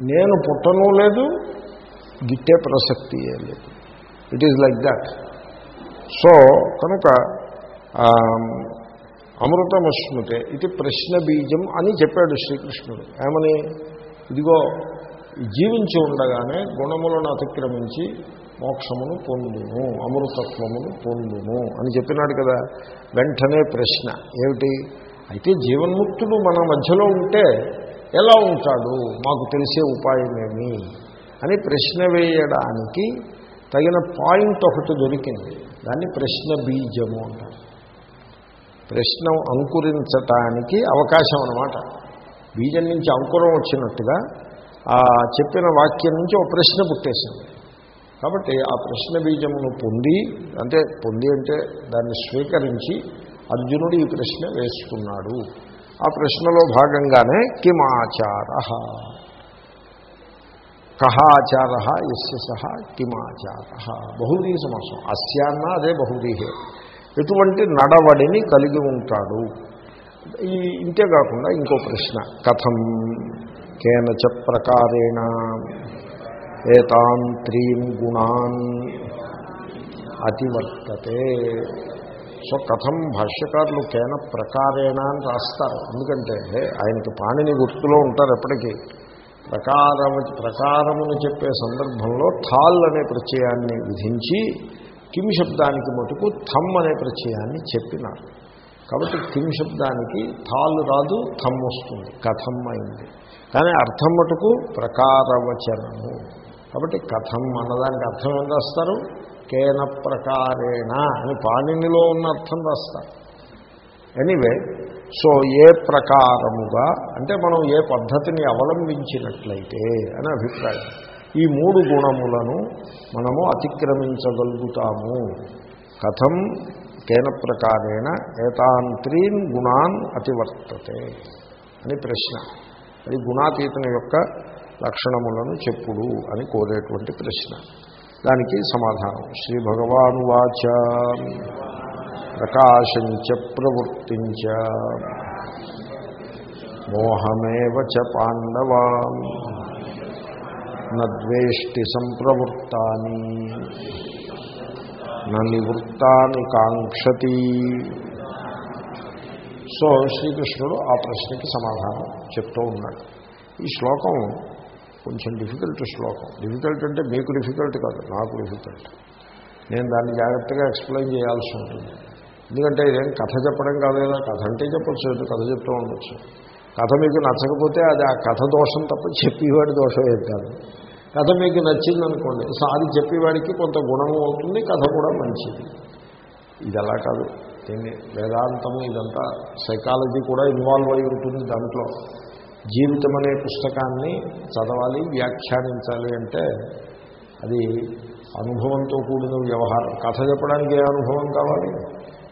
నేను పుట్టను లేదు గిట్టే ప్రసక్తి లేదు. It is like that so కనుక ఆ, అమృతమశ్నుతే ఇది ప్రశ్న బీజం అని చెప్పాడు శ్రీకృష్ణుడు. ఏమని? ఇదిగో జీవించి ఉండగానే గుణములను అతిక్రమించి మోక్షమును పొందును అమృతత్వమును పొందును అని చెప్పినాడు కదా. వెంటనే ప్రశ్న ఏమిటి? అయితే జీవన్ముక్తుడు మన మధ్యలో ఉంటే ఎలా ఉంటాడు? మాకు తెలిసే ఉపాయమేమి? అని ప్రశ్న వేయడానికి తగిన పాయింట్ ఒకటి దొరికింది. దాన్ని ప్రశ్న బీజము అంటారు. ప్రశ్న అంకురించటానికి అవకాశం అన్నమాట. బీజం నుంచి అంకురం వచ్చినట్టుగా ఆ చెప్పిన వాక్యం నుంచి ఒక ప్రశ్న పుట్టేసింది. కాబట్టి ఆ ప్రశ్న బీజమును పొంది అంటే పొంది అంటే దాన్ని స్వీకరించి అర్జునుడు ఈ ప్రశ్న వేసుకున్నాడు ఆ ప్రశ్నలో భాగంగానే కిమాచార. కహాచార ఎస్య సహ కిమాచార. బహుదీ సమాసం అస్యాన్న అదే బహుదీహే. ఎటువంటి నడవడిని కలిగి ఉంటాడు? ఈ ఇంతే కాకుండా ఇంకో ప్రశ్న. కథం కేనచ ప్రకారేణ ఏతాన్ త్రీం గుణాన్ అతివర్తతే. సో కథం భాష్యకారులు కేన ప్రకారేణ అని రాస్తారు. ఎందుకంటే ఆయనకి పాణిని గుర్తులో ఉంటారు ఎప్పటికీ. ప్రకారము ప్రకారమును చెప్పే సందర్భంలో థాల్ అనే ప్రత్యయాన్ని విధించి కిమ్ శబ్దానికి మటుకు థమ్ అనే ప్రత్యయాన్ని చెప్పినారు. కాబట్టి కిమ్ శబ్దానికి థాల్ రాదు థమ్ వస్తుంది. కథం అయింది. కానీ అర్థం మటుకు ప్రకారవచనము. కాబట్టి కథం అన్నదానికి అర్థం ఏం రాస్తారు? కేన ప్రకారేణ అని పాణినిలో ఉన్న అర్థం రాస్తారు. ఎనీవే సో ఏ ప్రకారముగా అంటే మనం ఏ పద్ధతిని అవలంబించినట్లయితే అని అభిప్రాయం. ఈ మూడు గుణములను మనము అతిక్రమించగలుగుతాము. కథం కేన ప్రకారేణ ఏతాంత్రీన్ గుణాన్ అతివర్తతే అని ప్రశ్న. అది గుణాతీతన యొక్క లక్షణములను చెప్పుడు అని కోరేటువంటి ప్రశ్న. దానికి సమాధానం. శ్రీ భగవాను వాచ ప్రకాశంచ ప్రవృత్తించ. మోహమేవ చ పాండవా. నద్వేష్టి సంప్రవృత్తాని. నివృత్తాని కాంక్షతి. సో శ్రీకృష్ణుడు ఆ ప్రశ్నకి సమాధానం చెప్తూ ఉన్నాడు. ఈ శ్లోకం కొంచెం డిఫికల్ట్ శ్లోకం. డిఫికల్ట్ అంటే మీకు డిఫికల్ట్ కాదు నాకు డిఫికల్ట్. నేను దాన్ని జాగ్రత్తగా ఎక్స్ప్లెయిన్ చేయాల్సి ఉంటుంది. ఎందుకంటే ఇదేం కథ చెప్పడం కాదు కదా కథ అంటే చెప్పచ్చు కథ చెప్తూ ఉండొచ్చు. కథ మీకు నచ్చకపోతే అది ఆ కథ దోషం తప్ప చెప్పేవాడి దోషం ఏది కాదు. కథ మీకు నచ్చిందనుకోండి సో అది చెప్పేవాడికి కొంత గుణము అవుతుంది కథ కూడా మంచిది. ఇది అలా కాదు. దీన్ని వేదాంతము ఇదంతా సైకాలజీ కూడా ఇన్వాల్వ్ అయి ఉంటుంది దాంట్లో. జీవితం అనే పుస్తకాన్ని చదవాలి వ్యాఖ్యానించాలి అంటే అది అనుభవంతో కూడిన వ్యవహారం. కథ చెప్పడానికి ఏ అనుభవం కావాలి?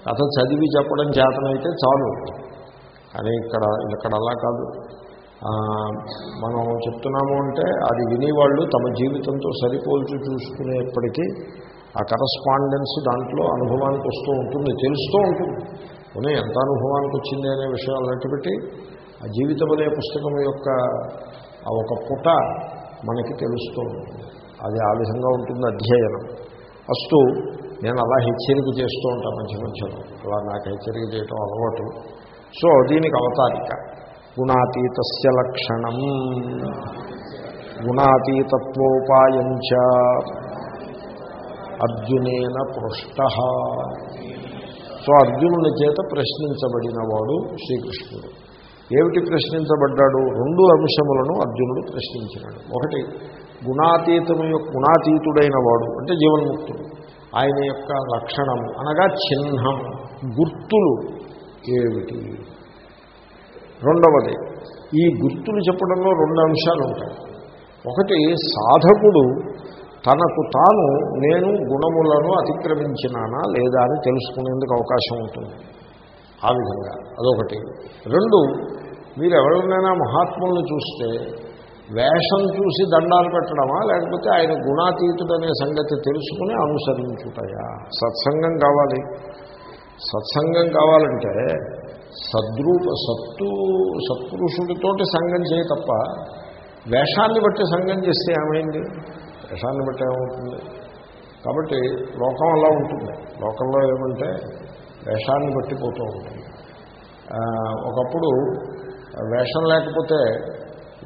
కథ చదివి చెప్పడం చేతనైతే చాలు. కానీ ఇక్కడ ఇక్కడ అలా కాదు మనం చెప్తున్నాము అంటే అది వినేవాళ్ళు తమ జీవితంతో సరిపోల్చి చూసుకునేప్పటికీ ఆ కరస్పాండెన్స్ దాంట్లో అనుభవానికి వస్తూ ఉంటుంది తెలుస్తూ ఉంటుంది. పోనీ ఎంత అనుభవానికి వచ్చింది అనే విషయాలు అట్టుపెట్టి ఆ జీవితం అనే పుస్తకం యొక్క ఆ ఒక పుట మనకి తెలుస్తూ ఉంటుంది అది ఆ విధంగా ఉంటుంది అధ్యయనం. ఫస్ట్ నేను అలా హెచ్చరిక చేస్తూ ఉంటాను మధ్య మధ్యలో. అలా నాకు హెచ్చరిక చేయటం అలవాటు. సో దీనికి అవతారిక. గుణాతీతస్య లక్షణం. గుణాతీతత్వోపాయంచ. అర్జునేన పృష్ట. సో అర్జునుని చేత ప్రశ్నించబడినవాడు శ్రీకృష్ణుడు. ఏమిటి ప్రశ్నించబడ్డాడు? రెండు అంశములను అర్జునుడు ప్రశ్నించినాడు. ఒకటి గుణాతీతము యొక్క గుణాతీతుడైన వాడు అంటే జీవన్ముక్తుడు. ఆయన యొక్క లక్షణము అనగా చిహ్నం గుర్తులు ఏమిటి? రెండవది ఈ గుర్తులు చెప్పడంలో రెండు అంశాలు ఉంటాయి. ఒకటి సాధకుడు తనకు తాను నేను గుణములను అతిక్రమించినానా లేదా అని తెలుసుకునేందుకు అవకాశం ఉంటుంది. ఆ విధంగా అదొకటి. రెండు మీరు ఎవరినైనా మహాత్ములను చూస్తే వేషం చూసి దండాలు పెట్టడమా? లేకపోతే ఆయన గుణాతీతుడనే సంగతి తెలుసుకుని అనుసరించుతాయా సత్సంగం కావాలి. సత్సంగం కావాలంటే సద్రూప సత్తు సత్పురుషుడితోటి సంఘం చేయ తప్ప వేషాన్ని బట్టి సంఘం చేస్తే ఏమైంది? వేషాన్ని బట్టి ఏమవుతుంది? కాబట్టి లోకం అలా ఉంటుంది. లోకంలో ఏమంటే వేషాన్ని బట్టి పోతూ ఉంటుంది. ఒకప్పుడు వేషం లేకపోతే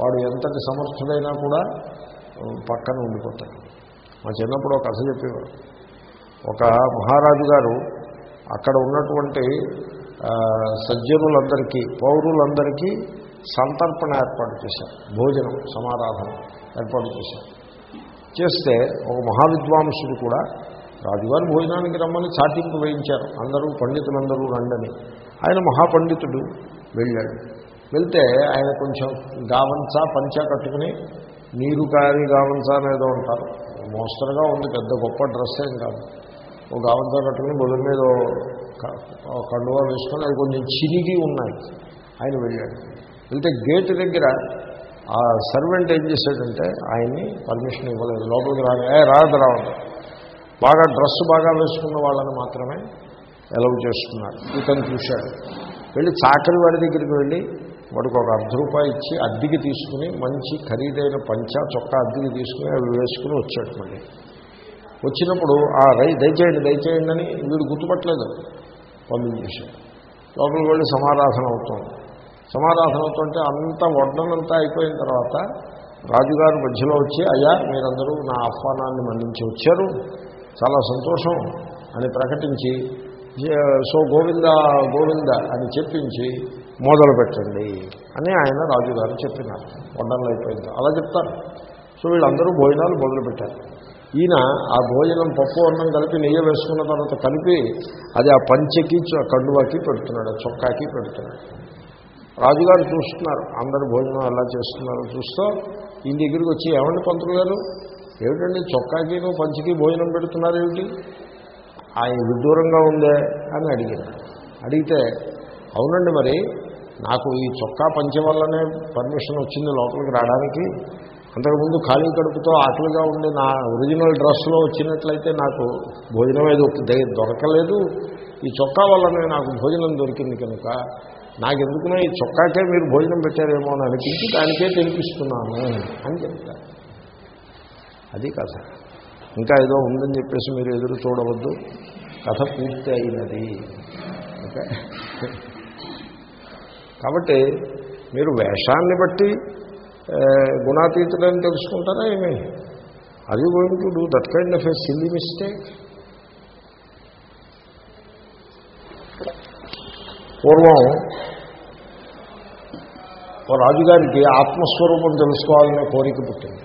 వాడు ఎంతటి సమర్థుడైనా కూడా పక్కన ఉండిపోతాడు. మా చిన్నప్పుడు ఒక కథ చెప్పేవాడు ఒక మహారాజు గారు అక్కడ ఉన్నటువంటి సజ్జనులందరికీ పౌరులందరికీ సంతర్పణ ఏర్పాటు చేశారు. భోజనం సమారాధన ఏర్పాటు చేశారు. చేస్తే ఒక మహావిద్వాంసుడు కూడా రాజుగారు భోజనానికి రమ్మని చాటింపు వేయించారు. అందరూ పండితులందరూ రండని. ఆయన మహాపండితుడు వెళ్ళాడు. వెళ్తే ఆయన కొంచెం గావంచా పంచా కట్టుకుని నీరు కాని గావంచా అనేదో ఉంటారు. మోస్తరుగా ఉంది పెద్ద గొప్ప డ్రెస్ ఏం కాదు. ఓ గావంచా కట్టుకుని బుధం మీద కండువా వేసుకొని అది కొంచెం చిరిగి ఉన్నాయి. ఆయన వెళ్ళాడు. వెళ్తే గేట్ దగ్గర ఆ సర్వెంట్ ఏం చేశాడంటే ఆయన్ని పర్మిషన్ ఇవ్వలేదు. లోపలికి రాగా ఏ రాదు రావద్దు బాగా డ్రెస్ బాగా వేసుకున్న వాళ్ళని మాత్రమే ఎలవ్ చేస్తున్నారు. ఇతను చూశాడు. వెళ్ళి చాకలి వాడి దగ్గరికి వెళ్ళి వాడికి ఒక అర్ధ రూపాయి ఇచ్చి అద్దెకి తీసుకుని మంచి ఖరీదైన పంచా చొక్కా అద్దెకి తీసుకుని అవి వేసుకుని వచ్చాడు మళ్ళీ. వచ్చినప్పుడు ఆ రై దయచేయండి దయచేయండి అని వీడు గుర్తుపట్టలేదు. పంపించేశాడు. లోపలికి వెళ్ళి సమారాధన అవుతుంది. సమారాధన అవుతుంటే అంత వడ్డనంతా అయిపోయిన తర్వాత రాజుగారు మధ్యలో వచ్చి అయ్యా మీరందరూ నా ఆహ్వానాన్ని మన్నించి వచ్చారు. చాలా సంతోషం అని ప్రకటించి సో గోవింద గోవింద అని చెప్పించి మొదలు పెట్టండి అని ఆయన రాజుగారు చెప్పినారు. వండర్లు అయిపోయింది. అలా చెప్తారు. సో వీళ్ళందరూ భోజనాలు మొదలుపెట్టారు. ఈయన ఆ భోజనం పప్పు అన్నం కలిపి నెయ్యి వేసుకున్న తర్వాత కలిపి అది ఆ పంచకి కండువాకి పెడుతున్నాడు ఆ చొక్కాకి పెడుతున్నాడు. రాజుగారు చూస్తున్నారు. అందరు భోజనం ఎలా చేస్తున్నారో చూస్తూ ఈయన దగ్గరికి వచ్చి ఏమండి పంతులు గారు? ఏమిటండి చొక్కాకి పంచికి భోజనం పెడుతున్నారు ఏమిటి? ఆయన విదూరంగా ఉందే? అని అడిగారు అడిగితే అవునండి మరి నాకు ఈ చొక్కా పంచ వల్లనే పర్మిషన్ వచ్చింది లోపలికి రావడానికి. అంతకుముందు ఖాళీ కడుపుతో ఆకలిగా ఉండి నా ఒరిజినల్ డ్రెస్లో వచ్చినట్లయితే నాకు భోజనం ఏదో దొరకలేదు. ఈ చొక్కా వల్లనే నాకు భోజనం దొరికింది కనుక నాకు ఎందుకునో ఈ చొక్కాకే మీరు భోజనం పెట్టారేమో అని అనిపించి దానికే తినిపిస్తున్నాను అని చెప్తారు. అది కథ. ఇంకా ఏదో ఉందని చెప్పేసి మీరు ఎదురు చూడవద్దు. కథ పూర్తి అయినది. ఓకే? కాబట్టి మీరు వేషాన్ని బట్టి గుణాతీతులని తెలుసుకుంటారా ఏమి? అది going to do that kind of a silly mistake పూర్వం ఓ రాజుగారికి ఆత్మస్వరూపం తెలుసుకోవాలనే కోరిక పుట్టింది.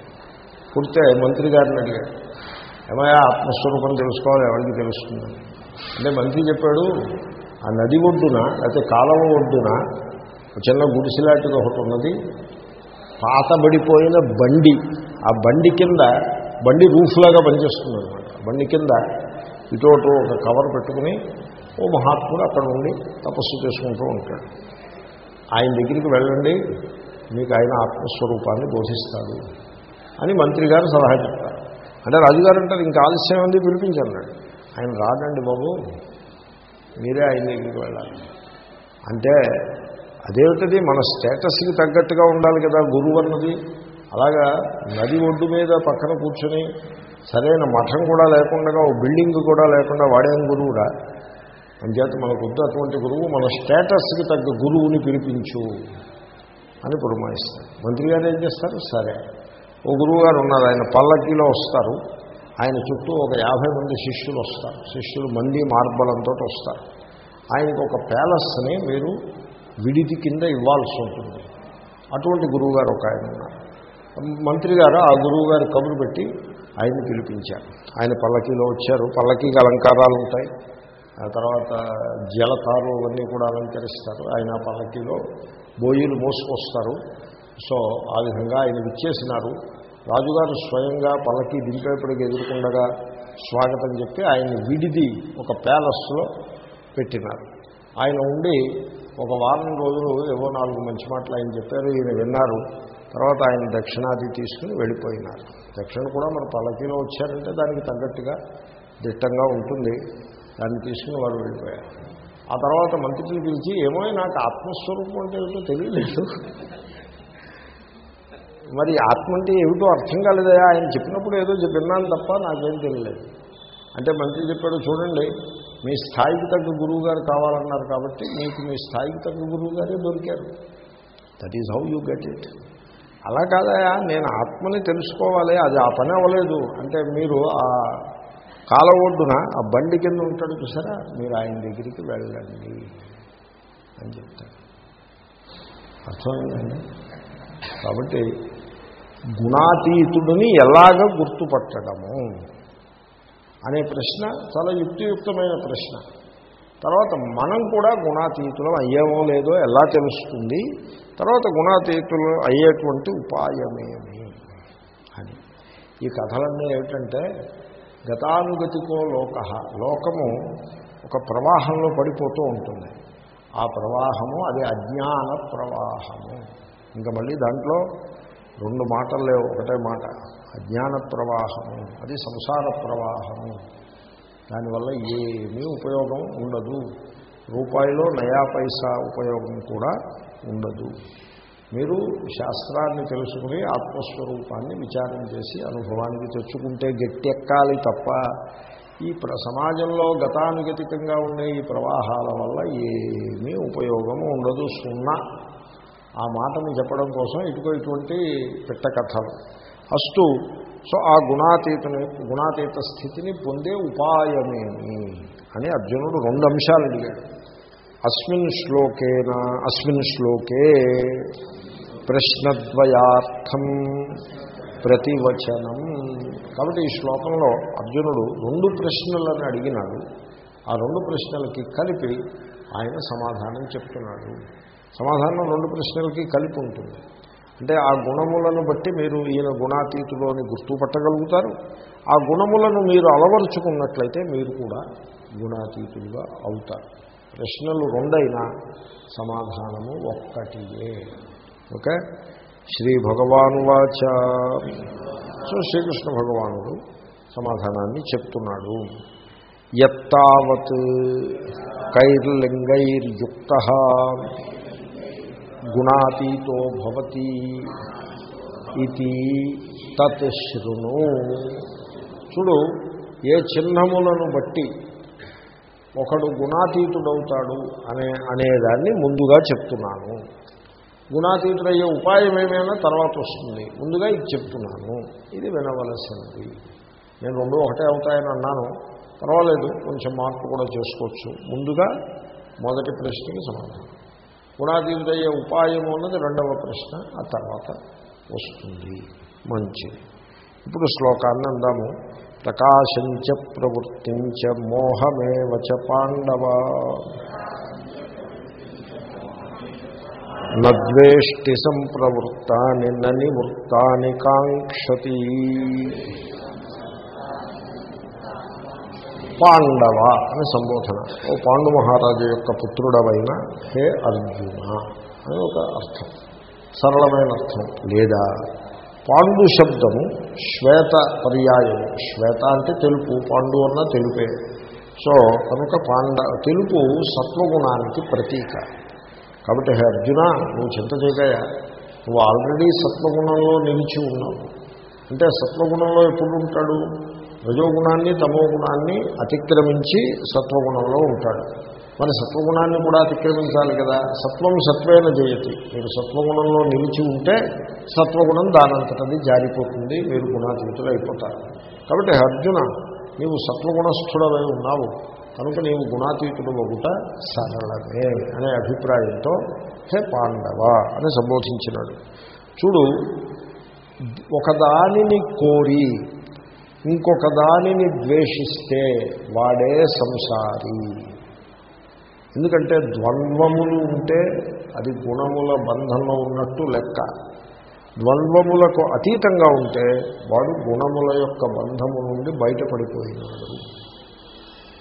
పుడితే మంత్రి గారిని అడిగాడు ఏమయ్యా ఆత్మస్వరూపం తెలుసుకోవాలి ఎవరికి తెలుస్తుంది? అంటే మంత్రి చెప్పాడు ఆ నది ఒడ్డున లేకపోతే కాలువ ఒడ్డున చిన్న గుడిసిలాంటిది ఒకటి ఉన్నది. పాతబడిపోయిన బండి. ఆ బండి కింద బండి రూఫ్లాగా పనిచేస్తుంది అనమాట బండి కింద ఇటోటు ఒక కవర్ పెట్టుకుని ఓ మహాత్ముడు అక్కడ ఉండి తపస్సు చేసుకుంటూ ఉంటాడు. ఆయన దగ్గరికి వెళ్ళండి మీకు ఆయన ఆత్మస్వరూపాన్ని బోధిస్తాడు అని మంత్రి గారు సలహా చెప్తారు. అంటే రాజుగారు అంటారు ఇంకా ఆలస్యం ఉంది పిలిపించన్నాడు ఆయన రాడండి బాబు మీరే ఆయన దగ్గరికి వెళ్ళాలి. అంటే అదేమిటది? మన స్టేటస్కి తగ్గట్టుగా ఉండాలి కదా గురువు అన్నది. అలాగా నది ఒడ్డు మీద పక్కన కూర్చొని సరైన మఠం కూడా లేకుండా ఓ బిల్డింగ్ కూడా లేకుండా వాడేం గురువుడా? అంచేత మనకు వద్దు అటువంటి గురువు మన స్టేటస్కి తగ్గ గురువుని పిలిపించు అని పురమాయిస్తారు. మంత్రి గారు ఏం చేస్తారు? సరే. ఓ గురువు గారు ఉన్నారు ఆయన పల్లకీలో వస్తారు. ఆయన చుట్టూ ఒక యాభై మంది శిష్యులు వస్తారు. శిష్యులు మంది మార్బలంతో వస్తారు. ఆయనకు ఒక ప్యాలెస్ని మీరు విడిది కింద ఇవ్వాల్సి ఉంటుంది. అటువంటి గురువు గారు ఒక ఆయన ఉన్నారు. మంత్రి గారు ఆ గురువు గారు కబురు పెట్టి ఆయన్ని పిలిపించారు. ఆయన పల్లకీలో వచ్చారు. పల్లకీకి అలంకారాలు ఉంటాయి. ఆ తర్వాత జలతారు అవన్నీ కూడా అలంకరిస్తారు. ఆయన పల్లకీలో బోయిలు మోసుకొస్తారు. సో ఆ విధంగా ఆయన విచ్చేసినారు. రాజుగారు స్వయంగా పల్లకి దింపేపటికి ఎదుర్కొండగా స్వాగతం చెప్పి ఆయన విడిది ఒక ప్యాలెస్లో పెట్టినారు. ఆయన ఉండి ఒక వారం రోజులు ఏవో నాలుగు మంచి మాటలు ఆయన చెప్పారు ఈయన విన్నారు. తర్వాత ఆయన దక్షిణాది తీసుకుని వెళ్ళిపోయినారు. దక్షిణ కూడా మన పల్లకీలో వచ్చారంటే దానికి తగ్గట్టుగా దిట్టంగా ఉంటుంది. దాన్ని తీసుకుని వారు వెళ్ళిపోయారు. ఆ తర్వాత మంత్రిని పిలిచి ఏమో నాకు ఆత్మస్వరూపం అంటే ఏమిటో తెలియలేదు. మరి ఆత్మ అంటే ఏమిటో అర్థం కాలేదా ఆయన చెప్పినప్పుడు ఏదో విన్నాను తప్ప నాకేం తెలియలేదు. అంటే మంత్రి చెప్పాడు చూడండి మీ స్థాయికి తగ్గ గురువు గారు కావాలన్నారు కాబట్టి మీకు మీ స్థాయికి తగ్గ గురువు గారే దొరికారు. That is how you get it అలా కాదయా నేను ఆత్మని తెలుసుకోవాలి అది ఆ పని అవ్వలేదు. అంటే మీరు ఆ కాల ఒడ్డున ఆ బండి కింద ఉంటాడు చూసారా? మీరు ఆయన దగ్గరికి వెళ్ళండి అని చెప్తాడు. అర్థమైందండి? కాబట్టి గుణాతీతుడిని ఎలాగ గుర్తుపట్టడము? అనే ప్రశ్న చాలా యుక్తియుక్తమైన ప్రశ్న. తర్వాత మనం కూడా గుణాతీతులం అయ్యేమో లేదో ఎలా తెలుస్తుంది? తర్వాత గుణాతీతులు అయ్యేటువంటి ఉపాయమేమి అని. ఈ కథలన్నీ ఏమిటంటే గతానుగతికో లోక లోకము ఒక ప్రవాహంలో పడిపోతూ ఉంటుంది. ఆ ప్రవాహము అది అజ్ఞాన ప్రవాహము. ఇంకా మళ్ళీ దాంట్లో రెండు మాటలు లేవు ఒకటే మాట. అజ్ఞాన ప్రవాహము అది సంసార ప్రవాహము. దానివల్ల ఏమీ ఉపయోగం ఉండదు. రూపాయిలో నయా పైసా ఉపయోగం కూడా ఉండదు. మీరు శాస్త్రాన్ని తెలుసుకుని ఆత్మస్వరూపాన్ని విచారం చేసి అనుభవానికి తెచ్చుకుంటే గట్టెక్కాలి తప్ప ఈ ప్ర సమాజంలో గతానుగతికంగా ఉండే ఈ ప్రవాహాల వల్ల ఏమీ ఉపయోగము ఉండదు. సున్నా ఆ మాటని చెప్పడం కోసం ఇటుకో ఇటువంటి పెట్ట కథలు అస్తు సో ఆ గుణాతీతని గుణాతీత స్థితిని పొందే ఉపాయమేమి అని అర్జునుడు రెండు అంశాలు అడిగాడు. అస్మిన్ శ్లోకేన అస్మిన్ శ్లోకే ప్రశ్నద్వయార్థం ప్రతివచనం. కాబట్టి ఈ శ్లోకంలో అర్జునుడు రెండు ప్రశ్నలను అడిగినాడు. ఆ రెండు ప్రశ్నలకి కలిపి ఆయన సమాధానం చెప్తున్నాడు. సమాధానం రెండు ప్రశ్నలకి కలిపి ఉంటుంది. అంటే ఆ గుణములను బట్టి మీరు ఈయన గుణాతీతులోని గుర్తుపట్టగలుగుతారు ఆ గుణములను మీరు అలవరుచుకున్నట్లయితే మీరు కూడా గుణాతీతులుగా అవుతారు. ప్రశ్నలు రెండైనా సమాధానము ఒక్కటియే. ఓకే? శ్రీ భగవాను వాచ. సో శ్రీకృష్ణ భగవానుడు సమాధానాన్ని చెప్తున్నాడు. ఎత్తావత్ కైర్లింగైర్యుక్త. గుణాతీతో భవతి ఇది తత్ శృణు. చూడు ఏ చిహ్నములను బట్టి ఒకడు గుణాతీతుడవుతాడు అనే అనేదాన్ని ముందుగా చెప్తున్నాను. గుణాతీతుడయ్యే ఉపాయం ఏమైనా తర్వాత వస్తుంది. ముందుగా ఇది చెప్తున్నాను. ఇది వినవలసినది. నేను రెండు ఒకటే అవుతాయని అన్నాను. పర్వాలేదు కొంచెం మార్పు కూడా చేసుకోవచ్చు. ముందుగా మొదటి ప్రశ్నకి సమాధానం. గుణాతీతుడయ్యే ఉపాయము అన్నది రెండవ ప్రశ్న ఆ తర్వాత వస్తుంది. మంచిది. ఇప్పుడు శ్లోకాన్ని అందాము. ప్రకాశంచ ప్రవృత్తించ మోహమేవచ పాండవ. నద్వేష్టి సంప్రవృత్తాని నివృత్తాని కాంక్షతి. పాండవ అని సంబోధన. ఓ పాండు మహారాజు యొక్క పుత్రుడవైన హే అర్జున అని ఒక అర్థం. సరళమైన అర్థం. లేదా పాండు శబ్దము శ్వేత పర్యాయము శ్వేత అంటే తెలుపు. పాండు అన్న తెలుపే. సో కనుక పాండ తెలుపు సత్వగుణానికి ప్రతీక. కాబట్టి హే అర్జున నువ్వు చింత చేయగా నువ్వు ఆల్రెడీ సత్వగుణంలో నిలిచి ఉన్నావు. అంటే సత్వగుణంలో ఎప్పుడు ఉంటాడు? రజోగుణాన్ని తమో గుణాన్ని అతిక్రమించి సత్వగుణంలో ఉంటాడు. మరి సత్వగుణాన్ని కూడా అతిక్రమించాలి కదా. సత్వం సత్వేన జయతి. మీరు సత్వగుణంలో నిలిచి ఉంటే సత్వగుణం దానంతటది జారిపోతుంది మీరు గుణాతీతులు అయిపోతారు. కాబట్టి అర్జున నీవు సత్వగుణస్థుడవై ఉన్నావు. కనుక నీవు గుణాతీతుడు ఒకట సరళమే అనే అభిప్రాయంతో హే పాండవ అని సంబోధించినాడు. చూడు ఒకదానిని కోరి ఇంకొక దానిని ద్వేషిస్తే వాడే సంసారి. ఎందుకంటే ద్వంద్వములు ఉంటే అది గుణముల బంధంలో ఉన్నట్టు లెక్క. ద్వంద్వములకు అతీతంగా ఉంటే వాడు గుణముల యొక్క బంధము నుండి బయటపడిపోయినాడు.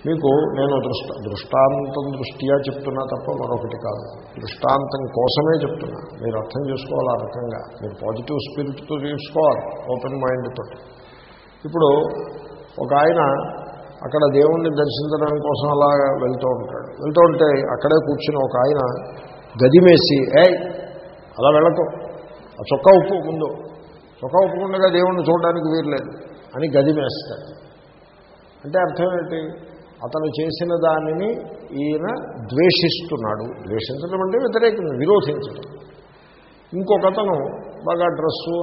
మీకు నేను దృష్ట దృష్టాంతం దృష్ట్యా చెప్తున్నా తప్ప మరొకటి కాదు. దృష్టాంతం కోసమే చెప్తున్నా. మీరు అర్థం చేసుకోవాలి ఆ రకంగా. మీరు పాజిటివ్ స్పిరిట్తో చూసుకోవాలి ఓపెన్ మైండ్తో ఇప్పుడు ఒక ఆయన అక్కడ దేవుణ్ణి దర్శించడం కోసం అలా వెళ్తూ ఉంటాడు. వెళ్తూ ఉంటే అక్కడే కూర్చుని ఒక ఆయన గదిమేసి ఏ అలా వెళ్ళకు. ఆ చొక్కా ఉప్పు ముందు చొక్కా ఒప్పుకుండగా దేవుణ్ణి చూడడానికి వీరలేదు అని గదిమేస్తాడు అంటే అర్థం ఏంటి? అతను చేసిన దానిని ఈయన ద్వేషిస్తున్నాడు. ద్వేషించడం అంటే వ్యతిరేకంగా విరోధించడం. ఇంకొకతను బాగా డ్రెస్సు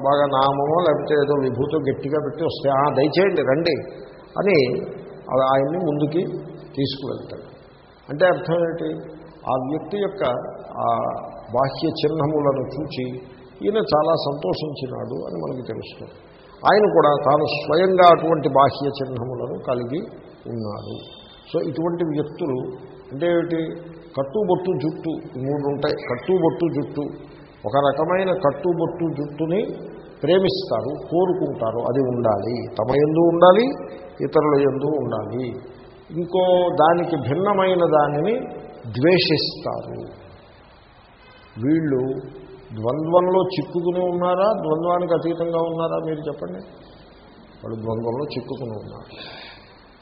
బాగా నామమో లేకపోతే ఏదో విభూతో గట్టిగా పెట్టి వస్తే "ఆ, దయచేయండి రండి అని ఆయన్ని ముందుకి తీసుకువెళ్తాడు. అంటే అర్థం ఏంటి? ఆ వ్యక్తి యొక్క ఆ బాహ్య చిహ్నములను చూచి ఈయన చాలా సంతోషించినాడు అని మనకి తెలుస్తుంది. ఆయన కూడా తాను స్వయంగా అటువంటి బాహ్య చిహ్నములను కలిగి ఉన్నాడు. సో ఇటువంటి వ్యక్తులు అంటే ఏమిటి? కట్టుబొట్టు జుట్టు మూడు ఉంటాయి. కట్టుబొట్టు జుట్టు. ఒక రకమైన కట్టుబొట్టు జుట్టుని ప్రేమిస్తారు కోరుకుంటారు అది ఉండాలి. తమ ఎందు ఉండాలి ఇతరుల ఎందు ఉండాలి. ఇంకో దానికి భిన్నమైన దానిని ద్వేషిస్తారు. వీళ్ళు ద్వంద్వంలో చిక్కుకుని ఉన్నారా? ద్వంద్వానికి అతీతంగా ఉన్నారా? మీరు చెప్పండి. వాళ్ళు ద్వంద్వంలో చిక్కుకుని ఉన్నారు.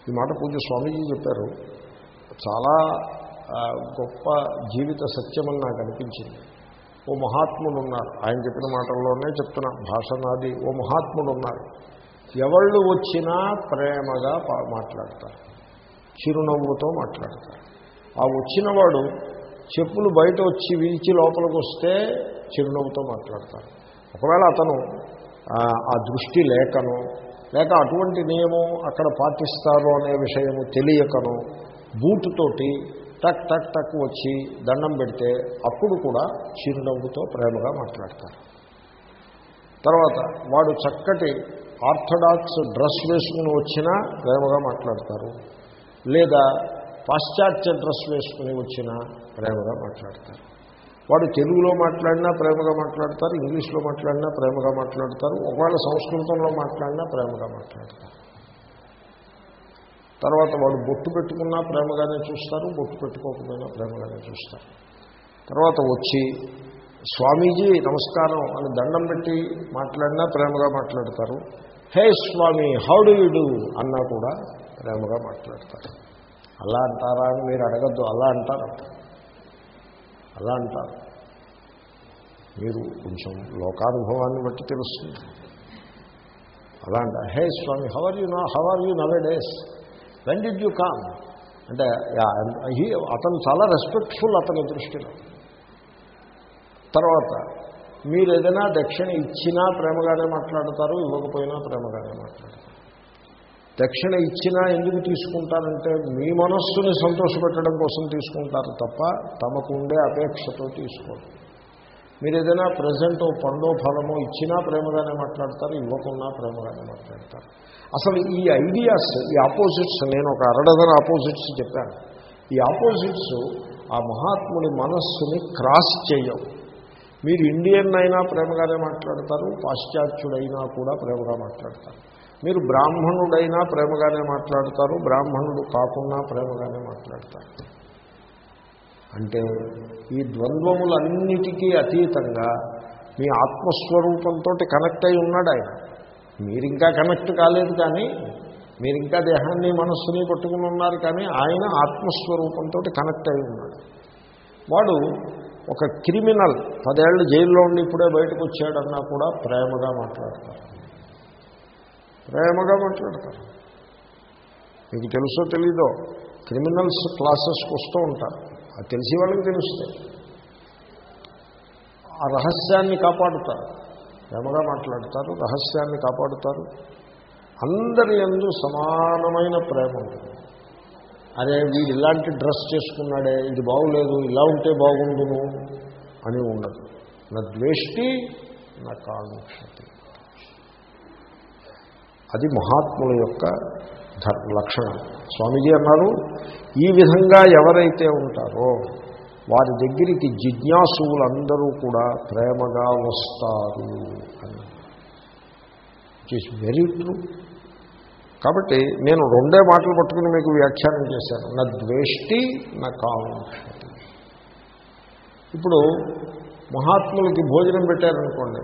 ఈ మాట పూజ స్వామీజీ చెప్పారు. చాలా గొప్ప జీవిత సత్యమని నాకు అనిపించింది. ఓ మహాత్ముడు ఉన్నారు ఆయన చెప్పిన మాటల్లోనే చెప్తున్నా భాష నాది ఓ మహాత్ముడు ఉన్నారు ఎవళ్ళు వచ్చినా ప్రేమగా పా- మాట్లాడతారు. చిరునవ్వుతో మాట్లాడతారు. ఆ వచ్చినవాడు చెప్పులు బయట వచ్చి విరిచి లోపలికి వస్తే చిరునవ్వుతో మాట్లాడతారు. ఒకవేళ అతను ఆ, ఆ దృష్టి లేకను లేక అటువంటి నియమం అక్కడ పాటిస్తారు అనే విషయము తెలియకను బూటుతోటి టక్ టక్ టక్ వచ్చి దండం పెడితే అప్పుడు కూడా చిరునవ్వుతో ప్రేమగా మాట్లాడతారు. తర్వాత వాడు చక్కటి ఆర్థడాక్స్ డ్రెస్ వేసుకుని వచ్చినా ప్రేమగా మాట్లాడతారు. లేదా పాశ్చాత్య డ్రెస్ వేసుకుని వచ్చినా ప్రేమగా మాట్లాడతారు. వాడు తెలుగులో మాట్లాడినా ప్రేమగా మాట్లాడతారు ఇంగ్లీష్లో మాట్లాడినా ప్రేమగా మాట్లాడతారు ఒకవేళ సంస్కృతంలో మాట్లాడినా ప్రేమగా మాట్లాడతారు. తర్వాత వాడు బొట్టు పెట్టుకున్నా ప్రేమగానే చూస్తారు బొట్టు పెట్టుకోకపోయినా ప్రేమగానే చూస్తారు. తర్వాత వచ్చి స్వామీజీ నమస్కారం అని దండం పెట్టి మాట్లాడినా ప్రేమగా మాట్లాడతారు. Hey Swami how do you do? అన్నా కూడా ప్రేమగా మాట్లాడతారు. అలా అంటారా? అని మీరు అడగద్దు అలా అంటారు. అలా అంటారు. మీరు కొంచెం లోకానుభవాన్ని బట్టి తెలుస్తుంది. అలా అంట హే స్వామి హౌ యూ నా how are you nowadays? When did you come అంటే యా, అతను చాలా రెస్పెక్ట్ఫుల్ అతని దృష్టిలో. తర్వాత మీరు ఏదైనా దక్షిణ ఇచ్చినా ప్రేమగానే మాట్లాడతారు ఇవ్వకపోయినా ప్రేమగానే మాట్లాడతారు. దక్షిణ ఇచ్చినా ఎందుకు తీసుకుంటారంటే మీ మనస్సుని సంతోషపెట్టడం కోసం తీసుకుంటారు తప్ప తమకు ఉండే అపేక్షతో తీసుకోరు. మీరు ఏదైనా ప్రజెంట్ పండో ఫలమో ఇచ్చినా ప్రేమగానే మాట్లాడతారు ఇవ్వకున్నా ప్రేమగానే మాట్లాడతారు. అసలు ఈ ఐడియాస్ ఈ ఆపోజిట్స్ నేను ఒక అరడదన ఆపోజిట్స్ చెప్పాను. ఈ ఆపోజిట్స్ ఆ మహాత్ముని మనస్సుని క్రాస్ చేయవు. మీరు ఇండియన్ అయినా ప్రేమగానే మాట్లాడతారు పాశ్చాత్యుడైనా కూడా ప్రేమగా మాట్లాడతారు. మీరు బ్రాహ్మణుడైనా ప్రేమగానే మాట్లాడతారు బ్రాహ్మణుడు కాకుండా ప్రేమగానే మాట్లాడతారు. అంటే ఈ ద్వంద్వములన్నిటికీ అతీతంగా మీ ఆత్మస్వరూపంతో కనెక్ట్ అయి ఉన్నాడు ఆయన. మీరు ఇంకా కనెక్ట్ కాలేదు కానీ మీరు ఇంకా దేహాన్ని మనస్సుని పట్టుకుని ఉన్నారు కానీ ఆయన ఆత్మస్వరూపంతో కనెక్ట్ అయి ఉన్నాడు. వాడు ఒక క్రిమినల్ పదేళ్ళు జైల్లో ఉండి ఇప్పుడే బయటకు వచ్చాడన్నా కూడా ప్రేమగా మాట్లాడతారు ప్రేమగా మాట్లాడతారు మీకు తెలుసో తెలీదో క్రిమినల్స్ క్లాసెస్కి వస్తూ ఉంటారు. అది తెలిసి వాళ్ళకి తెలుస్తాయి ఆ రహస్యాన్ని కాపాడుతారు. ప్రేమగా మాట్లాడతారు రహస్యాన్ని కాపాడుతారు. అందరి ఎందు సమానమైన ప్రేమ ఉంటుంది. అరే వీడు ఇలాంటి డ్రెస్ చేసుకున్నాడే ఇది బాగులేదు ఇలా ఉంటే బాగుండును అని ఉండదు. నా ద్వేష్టి నా కాంక్షతి అది మహాత్ముల యొక్క లక్షణం. స్వామీజీ అన్నారు ఈ విధంగా ఎవరైతే ఉంటారో వారి దగ్గరికి జిజ్ఞాసువులందరూ కూడా ప్రేమగా వస్తారు అని. ఇట్ వెరీ ట్రూ కాబట్టి నేను రెండే మాటలు పట్టుకుని మీకు వ్యాఖ్యానం చేశాను. నా ద్వేష్టి నా కాంక్షతి ఇప్పుడు మహాత్ములకి భోజనం పెట్టారనుకోండి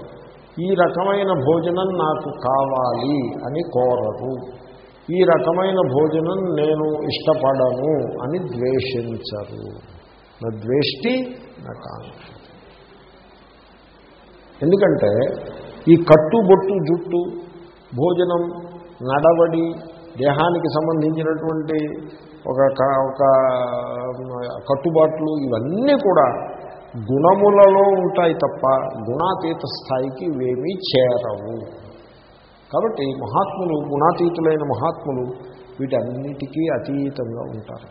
ఈ రకమైన భోజనం నాకు కావాలి అని కోరరు. ఈ రకమైన భోజనం నేను ఇష్టపడను అని ద్వేషించరు. నా ద్వేష్టి నా కాంక్ష. ఎందుకంటే ఈ కట్టు బొట్టు జుట్టు భోజనం నడవడి దేహానికి సంబంధించినటువంటి ఒక ఒక కట్టుబాట్లు ఇవన్నీ కూడా గుణములలో ఉంటాయి తప్ప గుణాతీత స్థాయికి ఇవేమీ చేరవు. కాబట్టి మహాత్ములు గుణాతీతులైన మహాత్ములు వీటన్నిటికీ అతీతంగా ఉంటారు.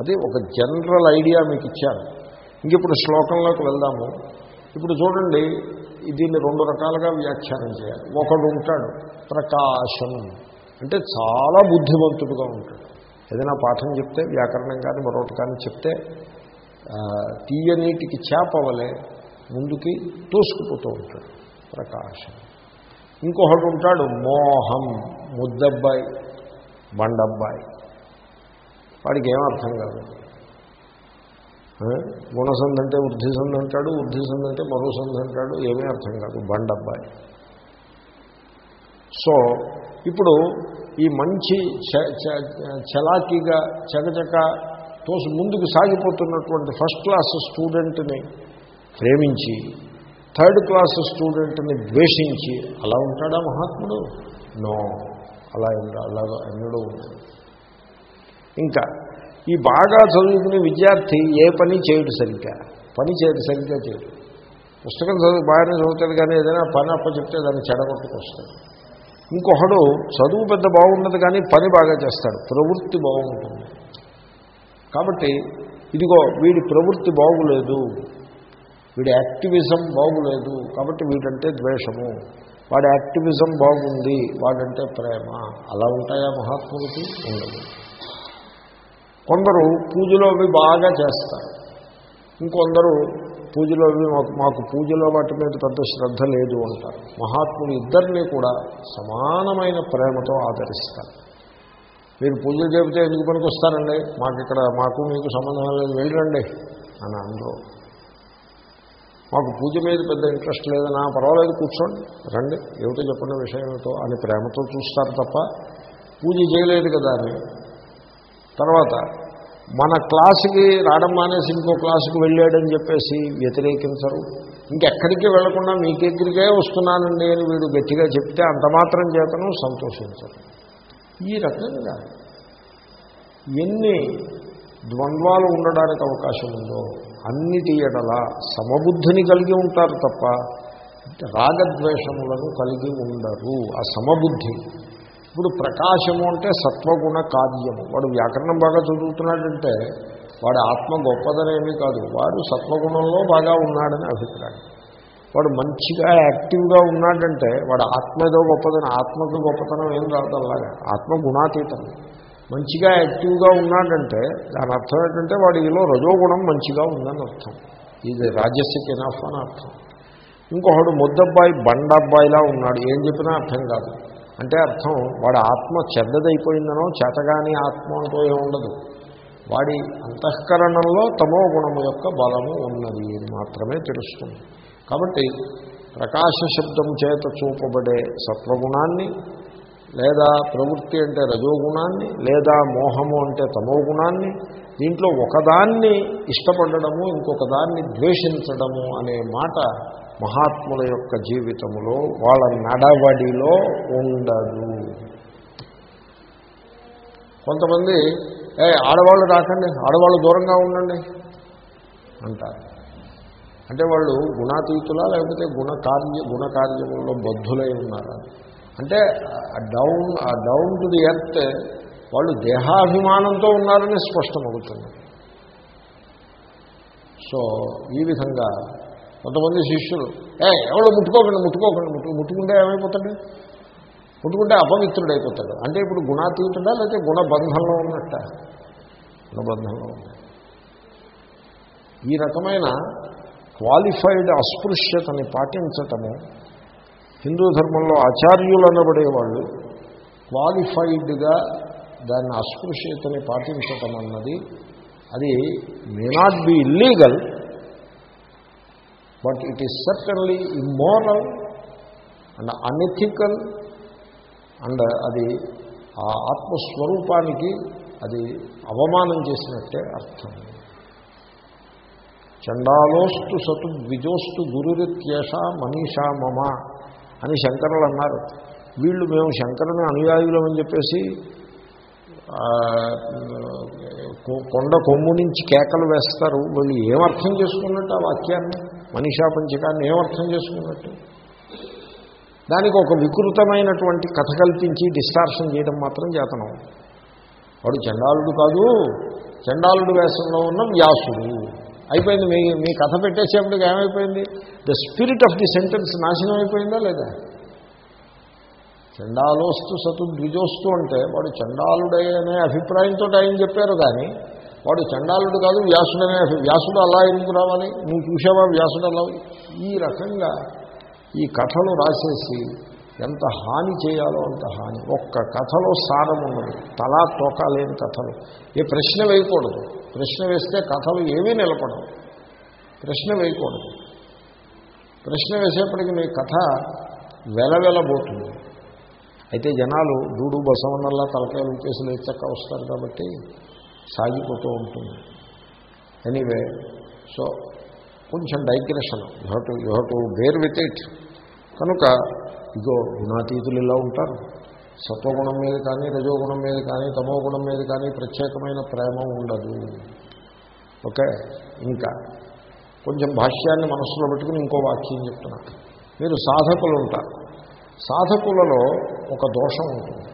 అది ఒక జనరల్ ఐడియా మీకు ఇచ్చాను. ఇంకిప్పుడు శ్లోకంలోకి వెళ్దాము. ఇప్పుడు చూడండి దీన్ని రెండు రకాలుగా వ్యాఖ్యానం చేయాలి. ఒకడు ఉంటాడు ప్రకాశం అంటే చాలా బుద్ధిమంతుడుగా ఉంటాడు. ఏదైనా పాఠం చెప్తే వ్యాకరణం కానీ మరొకటి కానీ చెప్తే తీయనీటికి చేపవలే ముందుకి తోసుకుపోతూ ఉంటాడు ప్రకాశం. ఇంకొకడు ఉంటాడు మోహం ముద్దబ్బాయి బండబ్బాయి. వాడికి ఏమర్థం కాదు. గుణసంధి అంటే వృద్ధి సంధి అంటాడు వృద్ధి సంధి అంటే మరో సంధి అంటాడు ఏమీ అర్థం కాదు. బండబ్బాయి. సో ఇప్పుడు ఈ మంచి చలాకీగా చకచక తోసి ముందుకు సాగిపోతున్నటువంటి ఫస్ట్ క్లాస్ స్టూడెంట్ని ప్రేమించి థర్డ్ క్లాస్ స్టూడెంట్ని ద్వేషించి అలా ఉంటాడా మహాత్ముడు? నో అలా అలాగా ఎన్నడూ ఉండదు ఇంకా ఈ బాగా చదువుకునే విద్యార్థి ఏ పని చేయడు సరిగ్గా. పని చేయడు సరిగ్గా చేయడు. పుస్తకం చదువు బాగానే చదువుతాడు కానీ ఏదైనా పని అప్ప చెప్తే దాన్ని చెడగొట్టుకొస్తాడు. ఇంకొకడు చదువు పెద్ద బాగుండదు కానీ పని బాగా చేస్తాడు ప్రవృత్తి బాగుంటుంది. కాబట్టి ఇదిగో వీడి ప్రవృత్తి బాగులేదు వీడి యాక్టివిజం బాగులేదు కాబట్టి వీడంటే ద్వేషము. వాడి యాక్టివిజం బాగుంది వాడంటే ప్రేమ. అలా ఉంటాయా మహాత్ములకి? ఉండదు. కొందరు పూజలో అవి బాగా చేస్తారు. ఇంకొందరు పూజలో అవి మాకు మాకు పూజలో వాటి మీద పెద్ద శ్రద్ధ లేదు అంటారు. మహాత్ములు ఇద్దరినీ కూడా సమానమైన ప్రేమతో ఆదరిస్తారు. మీరు పూజలు చెబితే ఎందుకు పనికి వస్తారండి మాకు ఇక్కడ మాకు మీకు సంబంధం లేదు వెళ్ళండి అని అందరూ మాకు పూజ మీద పెద్ద ఇంట్రెస్ట్ లేదనా పర్వాలేదు కూర్చోండి. రండి. ఏమిటో చెప్పండి విషయం ఏమిటో అని ప్రేమతో చూస్తారు తప్ప పూజ చేయలేదు కదా అని. తర్వాత మన క్లాసుకి రావడం మానేసి ఇంకో క్లాసుకు వెళ్ళాడని చెప్పేసి వ్యతిరేకించరు. ఇంకెక్కడికి వెళ్ళకుండా మీ దగ్గరికే వస్తున్నానండి అని వీడు గట్టిగా చెప్తే అంత మాత్రం చేతను సంతోషించరు. ఈ రకంగా ఎన్ని ద్వంద్వాలు ఉండడానికి అవకాశం ఉందో అన్నిటి ఎడల సమబుద్ధిని కలిగి ఉంటారు తప్ప రాగద్వేషములను కలిగి ఉండరు. ఆ సమబుద్ధి. ఇప్పుడు ప్రకాశము అంటే సత్వగుణ కార్యము వాడు వ్యాకరణం బాగా చదువుతున్నాడంటే వాడు ఆత్మ గొప్పదనేమీ కాదు. వాడు సత్వగుణంలో బాగా ఉన్నాడని అభిప్రాయం. వాడు మంచిగా యాక్టివ్గా ఉన్నాడంటే వాడు ఆత్మ ఏదో గొప్పదని ఆత్మకు గొప్పతనం ఏం కాదు అలాగా. ఆత్మ గుణాతీతం మంచిగా యాక్టివ్గా ఉన్నాడంటే దాని అర్థం ఏంటంటే వాడిలో రజోగుణం మంచిగా ఉందని అర్థం. ఇది రాజస్యకి ఎనఫ్ అని అర్థం. ఇంకొకడు ముద్దబ్బాయి బండబ్బాయిలా ఉన్నాడు. ఏం చెప్పినా అర్థం కాదు. అంటే అర్థం వాడి ఆత్మ చెడ్డదైపోయిందనో చేతగాని ఆత్మ అంటూ ఏముండదు వాడి అంతఃకరణంలో తమో గుణము యొక్క బలము ఉన్నది అని మాత్రమే తెలుస్తుంది. కాబట్టి ప్రకాశ శబ్దం చేత చూపబడే సత్వగుణాన్ని లేదా ప్రవృత్తి అంటే రజోగుణాన్ని లేదా మోహము అంటే తమో గుణాన్ని దీంట్లో ఒకదాన్ని ఇష్టపడడము ఇంకొక దాన్ని ద్వేషించడము అనే మాట మహాత్ముల యొక్క జీవితంలో వాళ్ళ నడవడిలో ఉండదు. కొంతమంది ఏ ఆడవాళ్ళు రాకండి ఆడవాళ్ళు దూరంగా ఉండండి అంటారు. అంటే వాళ్ళు గుణాతీతులా లేకపోతే గుణకార్య గుణకార్యముల్లో బద్ధులై ఉన్నారా? అంటే డౌన్ ఆ డౌన్ టు ది ఎర్త్ వాళ్ళు దేహాభిమానంతో ఉన్నారని స్పష్టమవుతుంది. సో ఈ విధంగా కొంతమంది శిష్యులు ఏ ఎవడు ముట్టుకోకండి ముట్టుకోకండి ముట్టు ముట్టుకుంటే ఏమైపోతాడు? ముట్టుకుంటే అపవిత్రుడైపోతాడు అంటే ఇప్పుడు గుణాతీతుడా లేకపోతే గుణబంధంలో ఉన్నట్ట? గుణబంధంలో ఉన్న ఈ రకమైన క్వాలిఫైడ్ అస్పృశ్యతని పాటించటము హిందూ ధర్మంలో ఆచార్యులు అనబడేవాళ్ళు క్వాలిఫైడ్గా దాన్ని అస్పృశ్యతని పాటించటం అన్నది అది may not be illegal but it is certainly immoral and unethical and అది ఆ ఆత్మస్వరూపానికి అది అవమానం చేసినట్టే అర్థం. చండాలోస్తు సతు ద్విజోస్తు గురురిత్యేష మనీషా మమ అని శంకరులు అన్నారు. వీళ్ళు మేము శంకరుని అనుయాయులమని చెప్పేసి కొ- కొండ కొమ్ము నుంచి కేకలు వేస్తారు. వీళ్ళు ఏమర్థం చేసుకున్నట్టు ఆ వాక్యాన్ని? మనీషా పంచకాన్ని ఏమర్థం చేసుకున్నట్టు? దానికి ఒక వికృతమైనటువంటి కథ కల్పించి డిస్టార్షన్ చేయడం మాత్రం చేతనం. వాడు చండాలుడు కాదు చండాలుడు వేషంలో ఉన్న వ్యాసుడు. అయిపోయింది. మీ మీ కథ పెట్టేసేపటికి ఏమైపోయింది? The spirit of the sentence నాశనం అయిపోయిందా లేదా? చండాలోస్తు సతు ద్విజోస్తు అంటే వాడు చండాలుడే అనే అభిప్రాయంతో ఆయన చెప్పారు కానీ వాడు చండాలుడు కాదు వ్యాసుడనే వ్యాసుడు అలా ఎందుకు రావాలి? నువ్వు చూసావా వ్యాసుడు అలా? ఈ రకంగా ఈ కథలు రాసేసి ఎంత హాని చేయాలో అంత హాని. ఒక్క కథలో సారం ఉన్నది తలా తోకాలేని కథలు. ఏ ప్రశ్న వేయకూడదు. ప్రశ్న వేస్తే కథలు ఏమీ నిలబడవు ప్రశ్న వేయకూడదు. ప్రశ్న వేసేప్పటికి మీ కథ వెలవెలబోతుంది. అయితే జనాలు దూడు బసవన్నల్లా తలకాయలు ఊపేసి లేచక్క వస్తారు కాబట్టి సాగిపోతూ ఉంటుంది. ఎనీవే సో కొంచెం digression you have to you have to bear with it. కనుక ఇగో గుణాతీతులు ఇలా ఉంటారు. సత్వగుణం మీద కానీ రజోగుణం మీద కానీ తమో గుణం మీద కానీ ప్రత్యేకమైన ప్రేమ ఉండదు. ఓకే? ఇంకా కొంచెం భాష్యాన్ని మనసులో పెట్టుకుని ఇంకో వాక్యం చెప్తున్నా. మీరు సాధకులు ఉంటారు సాధకులలో ఒక దోషం ఉంటుంది.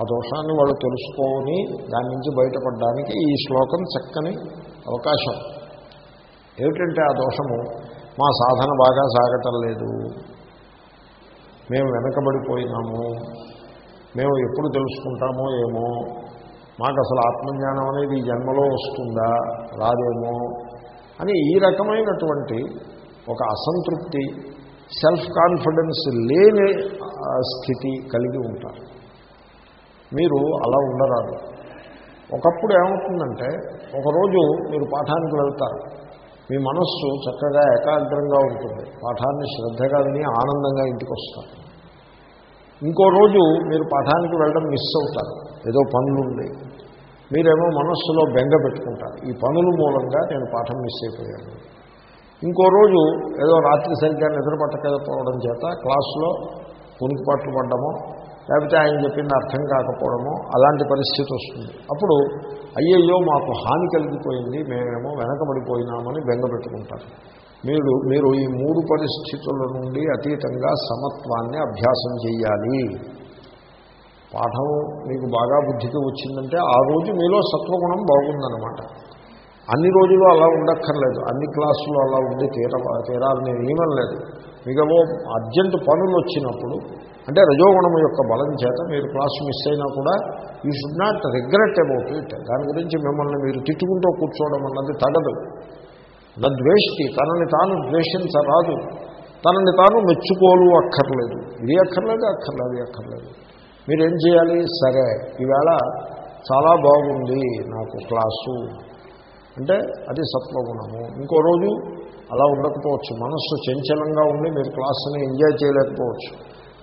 ఆ దోషాన్ని వాళ్ళు తెలుసుకొని దాని నుంచి బయటపడడానికి ఈ శ్లోకం చక్కని అవకాశం. ఏమిటంటే ఆ దోషము మా సాధన బాగా సాగటం లేదు. మేము వెనకబడిపోయినాము. మేము ఎప్పుడు తెలుసుకుంటామో ఏమో. మాకు అసలు ఆత్మజ్ఞానం అనేది ఈ జన్మలో వస్తుందా? రాదేమో. అని ఈ రకమైనటువంటి ఒక అసంతృప్తి సెల్ఫ్ కాన్ఫిడెన్స్ లేని స్థితి కలిగి ఉంటారు. మీరు అలా ఉండరాదు. ఒకప్పుడు ఏమవుతుందంటే ఒకరోజు మీరు పాఠానికి వెళ్తారు. మీ మనస్సు చక్కగా ఏకాగ్రంగా ఉంటుంది. పాఠాన్ని శ్రద్ధగా విని ఆనందంగా ఇంటికి వస్తారు. ఇంకో రోజు మీరు పాఠానికి వెళ్ళడం మిస్ అవుతారు. ఏదో పనులుండి. మీరేమో మనస్సులో బెంగ పెట్టుకుంటారు. ఈ పనుల మూలంగా నేను పాఠం మిస్ అయిపోయాను. ఇంకో రోజు ఏదో రాత్రి సరిగ్గా నిద్రపట్టకపోవడం చేత క్లాసులో పునికిపాట్లు పడ్డమో లేకపోతే ఆయన చెప్పింది అర్థం కాకపోవడమో అలాంటి పరిస్థితి వస్తుంది. అప్పుడు అయ్యయ్యో మాకు హాని కలిగిపోయింది మేమేమో వెనకబడిపోయినామని బెంగ పెట్టుకుంటారు. మీరు మీరు ఈ మూడు పరిస్థితుల నుండి అతీతంగా సమత్వాన్ని అభ్యాసం చేయాలి. పాఠం మీకు బాగా బుద్ధికి వచ్చిందంటే ఆ రోజు మీలో సత్వగుణం బాగుందనమాట అన్ని రోజులు అలా ఉండక్కర్లేదు. అన్ని క్లాసులు అలా ఉండి తీర తీరాలని నియమం లేదు. మిగవో అర్జెంటు పనులు వచ్చినప్పుడు అంటే రజోగుణం యొక్క బలం చేత మీరు క్లాసు మిస్ అయినా కూడా you should not regret about it. దాని గురించి మిమ్మల్ని మీరు తిట్టుకుంటూ కూర్చోవడం అన్నది తగదు. నా తనని తాను ద్వేషించరాదు. తనని తాను మెచ్చుకోలు అక్కర్లేదు. ఇది అక్కర్లేదు అక్కర్లేదు అక్కర్లేదు. మీరేం చేయాలి? సరే ఈవేళ చాలా బాగుంది నాకు క్లాసు. అంటే అది సత్వగుణము. ఇంకో రోజు అలా ఉండకపోవచ్చు. మనస్సు చంచలంగా ఉండి మీరు క్లాసుని ఎంజాయ్ చేయలేకపోవచ్చు.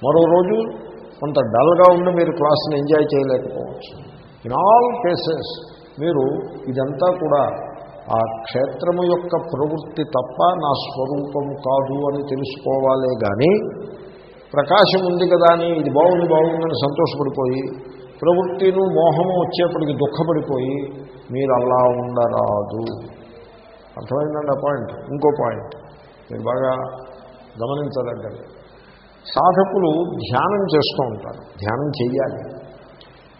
మరో రోజు కొంత డల్గా ఉండి మీరు క్లాసుని ఎంజాయ్ చేయలేకపోవచ్చు. ఇన్ ఆల్ కేసెస్ మీరు ఇదంతా కూడా ఆ క్షేత్రము యొక్క ప్రవృత్తి తప్ప నా స్వరూపము కాదు అని తెలుసుకోవాలే కానీ ప్రకాశం ఉంది కదా అని ఇది బాగుంది బాగుందని సంతోషపడిపోయి ప్రవృత్తిను మోహము వచ్చేప్పటికి దుఃఖపడిపోయి మీరు అలా ఉండరాదు. అర్థమైందండి ఆ పాయింట్? ఇంకో పాయింట్. మీరు బాగా గమనించదగ్గది. సాధకులు ధ్యానం చేస్తూ ఉంటారు. ధ్యానం చేయాలి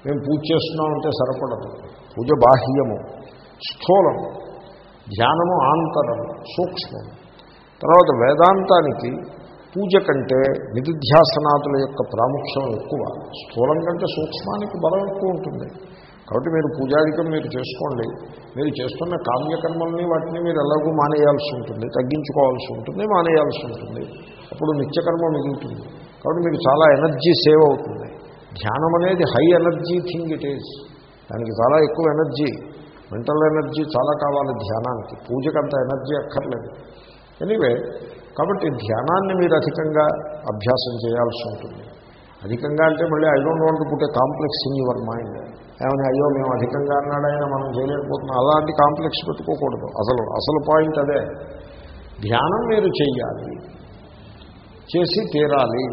మేము పూజ చేస్తున్నామంటే సరిపడదు. పూజ బాహ్యము. స్థూలం. ధ్యానము ఆంతరము సూక్ష్మం. తర్వాత వేదాంతానికి పూజ కంటే నిధిధ్యాసనాదుల యొక్క ప్రాముఖ్యం ఎక్కువ. స్థూలం కంటే సూక్ష్మానికి బలం ఎక్కువ ఉంటుంది. కాబట్టి మీరు పూజాధికం మీరు చేసుకోండి. మీరు చేస్తున్న కామ్యకర్మల్ని వాటిని మీరు ఎలాగూ మానేయాల్సి ఉంటుంది. తగ్గించుకోవాల్సి ఉంటుంది మానేయాల్సి ఉంటుంది. అప్పుడు నిత్యకర్మ మిగులుతుంది. కాబట్టి మీకు చాలా ఎనర్జీ సేవ్ అవుతుంది. ధ్యానం అనేది high energy thing it is దానికి చాలా ఎక్కువ ఎనర్జీ. మెంటల్ ఎనర్జీ చాలా కావాలి ధ్యానానికి. పూజకు అంత ఎనర్జీ అక్కర్లేదు. ఎనీవే కాబట్టి ధ్యానాన్ని మీరు అధికంగా అభ్యాసం చేయాల్సి ఉంటుంది. అధికంగా అంటే మళ్ళీ ఐ డోంట్ వాంట్ పుట్టే కాంప్లెక్స్ ఇన్ యువర్ మైండ్. ఏమైనా అయ్యో మేము అధికంగా అన్నాడైనా మనం చేయలేకపోతున్నాం. అలాంటి కాంప్లెక్స్ పెట్టుకోకూడదు. అసలు అసలు పాయింట్ అదే. ధ్యానం మీరు చెయ్యాలి. చేసి తీరాలి.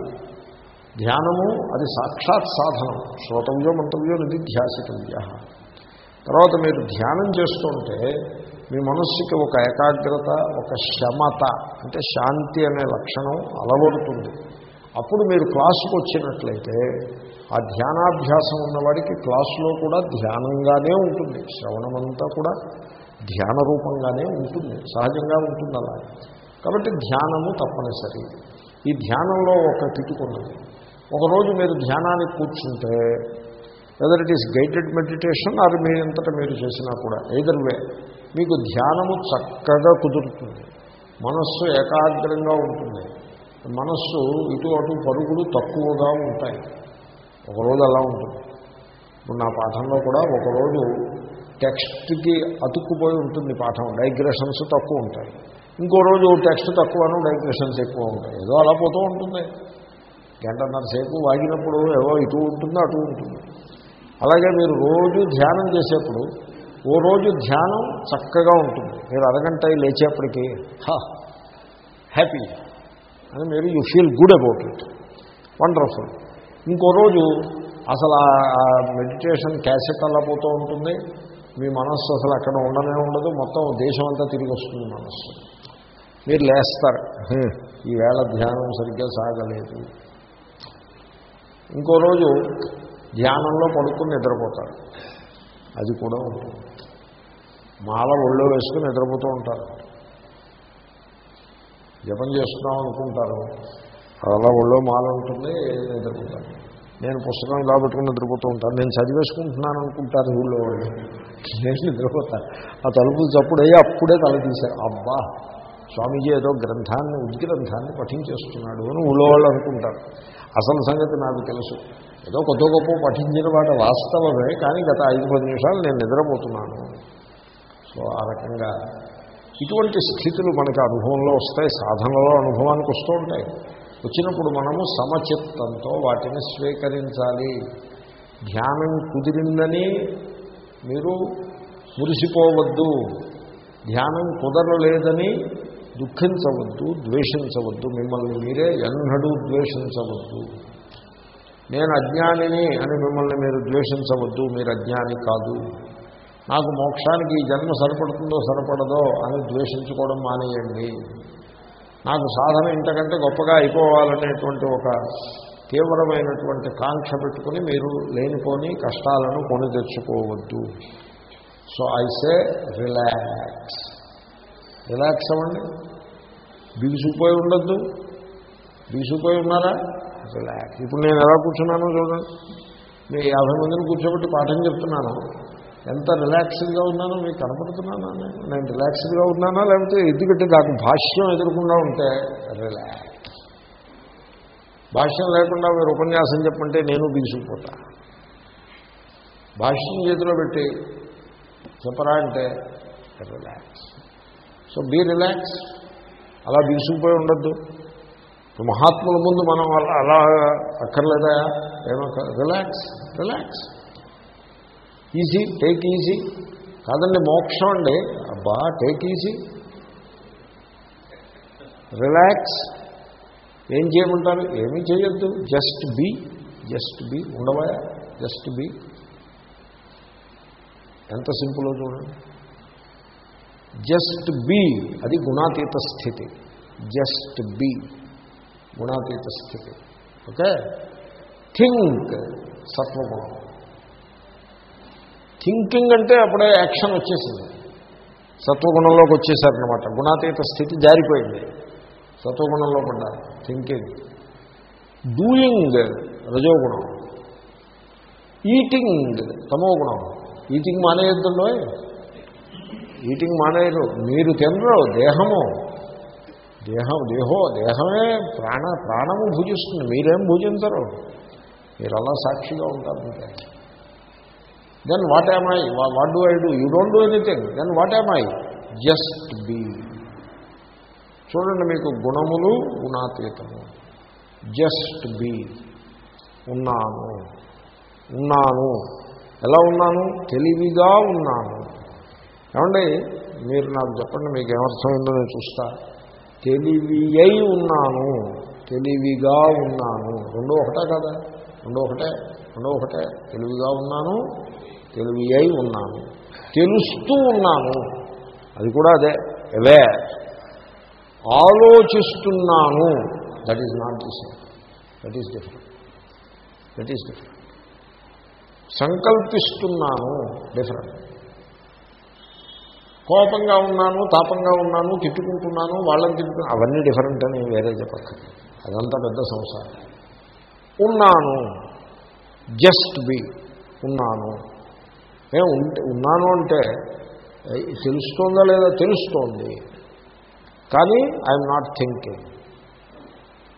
ధ్యానము అది సాక్షాత్ సాధనం. శ్రోతవ్యో మంతవ్యో నిధి ధ్యాసితవ్య తర్వాత మీరు ధ్యానం చేస్తుంటే మీ మనస్సుకి ఒక ఏకాగ్రత ఒక శమత అంటే శాంతి అనే లక్షణం అలవడుతుంది. అప్పుడు మీరు క్లాసుకు వచ్చినట్లయితే ఆ ధ్యానాభ్యాసం ఉన్నవాడికి క్లాసులో కూడా ధ్యానంగానే ఉంటుంది శ్రవణమంతా కూడా ధ్యాన రూపంగానే ఉంటుంది సహజంగా ఉంటుంది అలా. కాబట్టి ధ్యానము తప్పనిసరి. ఈ ధ్యానంలో ఒక కిటుకున్నది. ఒకరోజు మీరు ధ్యానానికి కూర్చుంటే whether it is guided meditation అది మీ అంతటా మీరు చేసినా కూడా ఎయిదర్ వే మీకు ధ్యానము చక్కగా కుదురుతుంది. మనస్సు ఏకాగ్రంగా ఉంటుంది. మనస్సు ఇటు అటు పరుగులు తక్కువగా ఉంటాయి. ఒకరోజు అలా ఉంటుంది. ఇప్పుడు నా పాఠంలో కూడా ఒకరోజు టెక్స్ట్కి అతుక్కుపోయి ఉంటుంది పాఠం. డైగ్రెషన్స్ తక్కువ ఉంటాయి. ఇంకో రోజు టెక్స్ట్ తక్కువను డైగ్రెషన్స్ ఎక్కువ ఉంటాయి. ఏదో అలా పోతూ ఉంటుంది. గంటన్నర సేపు వాగినప్పుడు ఏవో ఇటు ఉంటుంది అటు ఉంటుంది. అలాగే మీరు రోజు ధ్యానం చేసేప్పుడు ఓ రోజు ధ్యానం చక్కగా ఉంటుంది. మీరు అరగంట లేచేప్పటికీ హ్యాపీ. అని మీరు you feel good about it. Wonderful. ఇంకో రోజు అసలు ఆ మెడిటేషన్ క్యాసెట్ అలా పోతూ ఉంటుంది. మీ మనస్సు అసలు అక్కడ ఉండనే ఉండదు. మొత్తం దేశం అంతా తిరిగి వస్తుంది మనస్సు. మీరు లేస్తారు. ఈవేళ ధ్యానం సరిగ్గా సాగలేదు. ఇంకో రోజు ధ్యానంలో పడుకుని నిద్రపోతారు. అది కూడా ఉంటుంది. మాల ఒళ్ళో వేసుకుని నిద్రపోతూ ఉంటారు. జపం చేస్తున్నాం అనుకుంటారు. అలా ఒళ్ళో మాల ఉంటుంది నిద్రపోతారు. నేను పుస్తకం ఇలా పెట్టుకుని నిద్రపోతూ ఉంటాను. నేను చదివేసుకుంటున్నాను అనుకుంటారు ఊళ్ళో వాళ్ళు. నేను నిద్రపోతాను. ఆ తలుపు చప్పుడయ్యి అప్పుడే తల తీశారు. అబ్బా! స్వామీజీ ఏదో గ్రంథాన్ని ఉద్గ్రంథాన్ని పఠించేస్తున్నాడు అని ఊళ్ళో వాళ్ళు అనుకుంటారు. అసలు సంగతి నాకు తెలుసు. ఏదో కొత్త గొప్ప పఠించిన వాటి వాస్తవమే కానీ గత ఐదు పది నిమిషాలు నేను నిద్రపోతున్నాను. సో ఆ రకంగా ఇటువంటి స్థితులు మనకి అనుభవంలో వస్తాయి సాధనలో అనుభవానికి వస్తూ ఉంటాయి. వచ్చినప్పుడు మనము సమచిత్తంతో వాటిని స్వీకరించాలి. ధ్యానం కుదిరిందని మీరు మురిసిపోవద్దు. ధ్యానం కుదరలేదని దుఃఖించవద్దు ద్వేషించవద్దు. మిమ్మల్ని మీరే ఎన్నడూ ద్వేషించవద్దు. నేను అజ్ఞానిని అని మిమ్మల్ని మీరు ద్వేషించవద్దు మీరు అజ్ఞాని కాదు. నాకు మోక్షానికి ఈ జన్మ సరిపడుతుందో సరిపడదో అని ద్వేషించుకోవడం మానేయండి. నాకు సాధన ఇంతకంటే గొప్పగా అయిపోవాలనేటువంటి ఒక తీవ్రమైనటువంటి కాంక్ష పెట్టుకుని మీరు లేనిపోని కష్టాలను కొని తెచ్చుకోవద్దు. So I say relax relax అవ్వండి. బిగుసుకుపోయి ఉండద్దు బిగుసుకుపోయి ఉన్నారా రిలాక్స్ ఇప్పుడు నేను ఎలా కూర్చున్నానో చూడండి. మీ యాభై మందిని కూర్చోబెట్టి పాఠం చెప్తున్నాను. ఎంత రిలాక్స్డ్గా ఉన్నానో మీకు కనపడుతున్నానా? నేను నేను రిలాక్స్డ్గా ఉన్నానా? లేకపోతే ఎందుకంటే నాకు భాష్యం ఎదురకుండా ఉంటే రిలాక్స్ భాష్యం లేకుండా మీరు ఉపన్యాసం చెప్పంటే నేను బిగుసుకుపోతా భాష్యం చేతిలో పెట్టి చెప్పరా అంటే రిలాక్స్ సో బీ రిలాక్స్ అలా బిగుసుకుపోయి ఉండొద్దు. మహాత్ముల ముందు మనం అలా అలా అక్కర్లేదా? ఏమక్క relax relax easy take easy కాదండి మోక్షం అండి. అబ్బా టేక్ ఈజీ రిలాక్స్ ఏం చేయమంటారు? ఏమీ చేయొద్దు. జస్ట్ బీ జస్ట్ బీ ఉండవా జస్ట్ బీ ఎంత సింపుల్ చూడండి. జస్ట్ బీ అది గుణాతీత స్థితి. జస్ట్ బీ గుణాతీత స్థితి. ఓకే? థింక్ సత్వగుణం. థింకింగ్ అంటే అప్పుడే యాక్షన్ వచ్చేసింది. సత్వగుణంలోకి వచ్చేసారనమాట గుణాతీత స్థితి జారిపోయింది. సత్వగుణంలో పడ్డారు థింకింగ్. డూయింగ్ రజోగుణం. ఈటింగ్ తమోగుణం. ఈటింగ్ మానేయద్దండో ఈటింగ్ మానేరు. మీరు తినరు దేహము. దేహం దేహో దేహమే ప్రాణ ప్రాణము భుజిస్తుంది. మీరేం భుజించరు. మీరు అలా సాక్షిగా ఉంటారు then what am I what do I do you don't do anything then what am I just be చూడండి మీకు గుణములు గుణాతీతము. జస్ట్ బీ ఉన్నాను. ఉన్నాను. ఎలా ఉన్నాను? తెలివిగా ఉన్నాను. ఏమండి మీరు నాకు చెప్పండి మీకు ఏమర్థమైందో నేను చూస్తా. తెలివి అయి ఉన్నాను తెలివిగా ఉన్నాను. రెండో ఒకటే కదా? రెండో ఒకటే రెండో ఒకటే. తెలివిగా ఉన్నాను తెలివి అయి ఉన్నాను. తెలుస్తూ ఉన్నాను. అది కూడా అదే అవే ఆలోచిస్తున్నాను. That is not the same that is different that is different సంకల్పిస్తున్నాను. Different కోపంగా ఉన్నాను తాపంగా ఉన్నాను తిట్టుకుంటున్నాను వాళ్ళని తిట్టుకున్నాను అవన్నీ డిఫరెంట్ అని వేరే చెప్పక్కర్లేదు అదంతా పెద్ద సంసారం. ఉన్నాను. జస్ట్ బి ఉన్నాను. ఏ ఉంటే ఉన్నాను అంటే తెలుస్తోందా లేదా? తెలుస్తోంది. కానీ ఐఎమ్ నాట్ థింకింగ్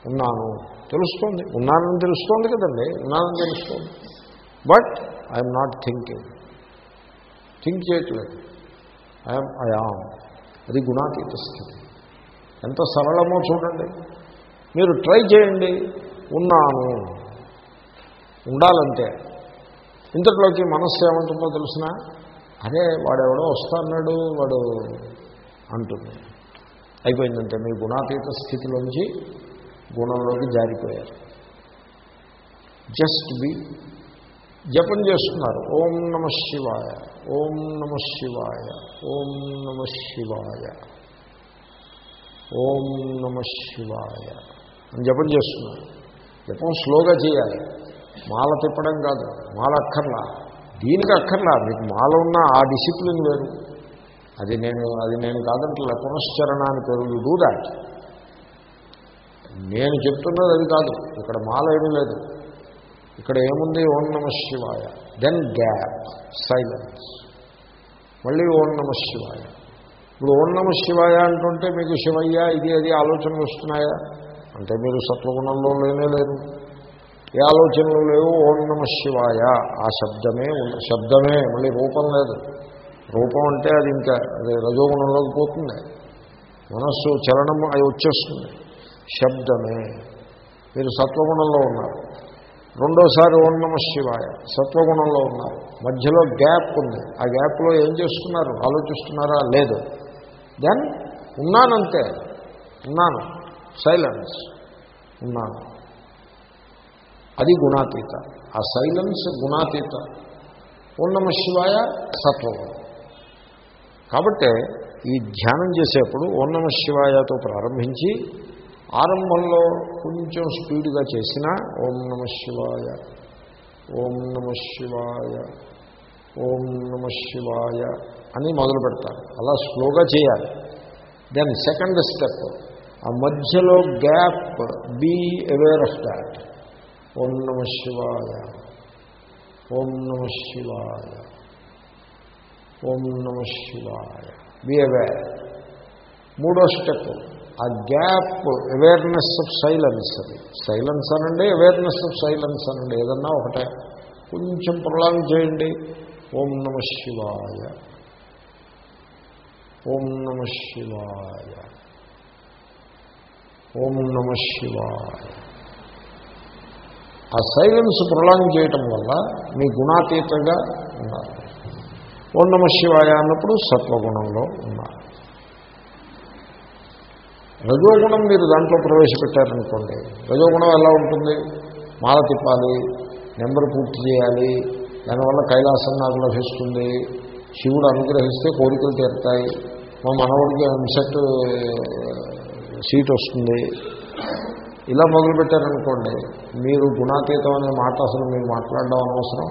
ఉన్నాను. తెలుస్తోంది. ఉన్నానని తెలుస్తోంది కదండి. ఉన్నానని తెలుస్తోంది. But I'm not thinking think చేయట్లేదు. ఐఎమ్ ఐఆమ్ అది గుణాతీత స్థితి ఎంత సరళమో చూడండి. మీరు ట్రై చేయండి. ఉన్నాను. ఉండాలంటే. ఇంతట్లోకి మనస్సు ఏమంటుందో తెలిసిన? అరే వాడెవడో వస్తా అన్నాడు వాడు అంటుంది. అయిపోయిందంటే మీ గుణాతీత స్థితిలోంచి గుణంలోకి జారిపోయారు. జస్ట్ బి జపం చేస్తున్నారు. ఓం నమ శివాయ ఓం నమ శివాయ ఓం నమ శివాయ ఓం నమ శివాయ అని జపం చేస్తున్నారు. జపం స్లోగా చేయాలి. మాల తిప్పడం కాదు మాల అక్కర్లా. దీనికి అక్కర్లా మీకు మాల ఉన్న ఆ డిసిప్లిన్ వేరు. అది నేను అది నేను కాదంటే పునశ్చరణ అని పేరు యూ డూ దాట్. నేను చెప్తున్నది అది కాదు ఇక్కడ మాల ఏమీ లేదు. ఇక్కడ ఏముంది? ఓం నమ శివాయ. దెన్ గ్యాప్ సైలెన్స్ మళ్ళీ ఓం నమ శివాయ. ఇప్పుడు ఓం నమ శివాయ అంటుంటే మీకు శివయ్య ఇది అది ఆలోచనలు వస్తున్నాయా? అంటే మీరు సత్వగుణంలో లేనే లేరు. ఏ ఆలోచనలు లేవు? ఓం నమ శివాయ. ఆ శబ్దమే ఉన్న శబ్దమే. మళ్ళీ రూపం లేదు. రూపం అంటే అది ఇంకా అది రజోగుణంలోకి పోతుంది. మనస్సు చలనం అది వచ్చేస్తుంది. శబ్దమే. మీరు సత్వగుణంలో ఉన్నారు. రెండోసారి ఓం నమ శివాయ సత్వగుణంలో ఉన్నారు. మధ్యలో గ్యాప్ ఉంది. ఆ గ్యాప్లో ఏం చేస్తున్నారు? ఆలోచిస్తున్నారా? లేదు. దెన్ ఉన్నానంతే. ఉన్నాను. సైలెన్స్ ఉన్నాను. అది గుణాతీత. ఆ సైలెన్స్ గుణాతీత. ఓం నమ శివాయ సత్వగుణం. కాబట్టి ఈ ధ్యానం చేసేప్పుడు ఓం నమ శివాయతో ప్రారంభించి ఆరంభంలో కొంచెం స్పీడ్గా చేసిన ఓం నమ శివాయ ఓం నమ శివాయ ఓం నమ శివాయ అని మొదలు పెడతారు. అలా స్లోగా చేయాలి. దెన్ సెకండ్ స్టెప్ ఆ మధ్యలో gap be aware of that ఓం నమ శివాయ ఓం నమ శివాయ ఓం నమ శివాయ. బీ అవేర్ మూడో స్టెప్ ఆ గ్యాప్ అవేర్నెస్ ఆఫ్ సైలెన్స్ అది. సైలెన్స్ అనండి అవేర్నెస్ ఆఫ్ సైలెన్స్ అనండి. ఏదన్నా ఒకటే. కొంచెం ప్రొలాంగ్ చేయండి. ఓం నమ శివాయ. ఓం నమ శివాయ. ఓం నమ శివాయ. ఆ సైలెన్స్ ప్రొలాంగ్ చేయటం వల్ల మీ గుణాతీతంగా ఉన్నారు. ఓం నమ శివాయ అన్నప్పుడు సత్వగుణంలో ఉన్నారు. రజోగుణం మీరు దాంట్లో ప్రవేశపెట్టారనుకోండి రజోగుణం ఎలా ఉంటుంది? మాల తిప్పాలి నెంబర్ పూర్తి చేయాలి దానివల్ల కైలాసం నాకు లభిస్తుంది శివుడు అనుగ్రహిస్తే కోరికలు తీరుతాయి మా మనవుడికి ఎంసెట్ సీట్ వస్తుంది. ఇలా మొదలుపెట్టారనుకోండి మీరు గుణాతీతం అనే మాట అసలు మీరు మాట్లాడడం అనవసరం.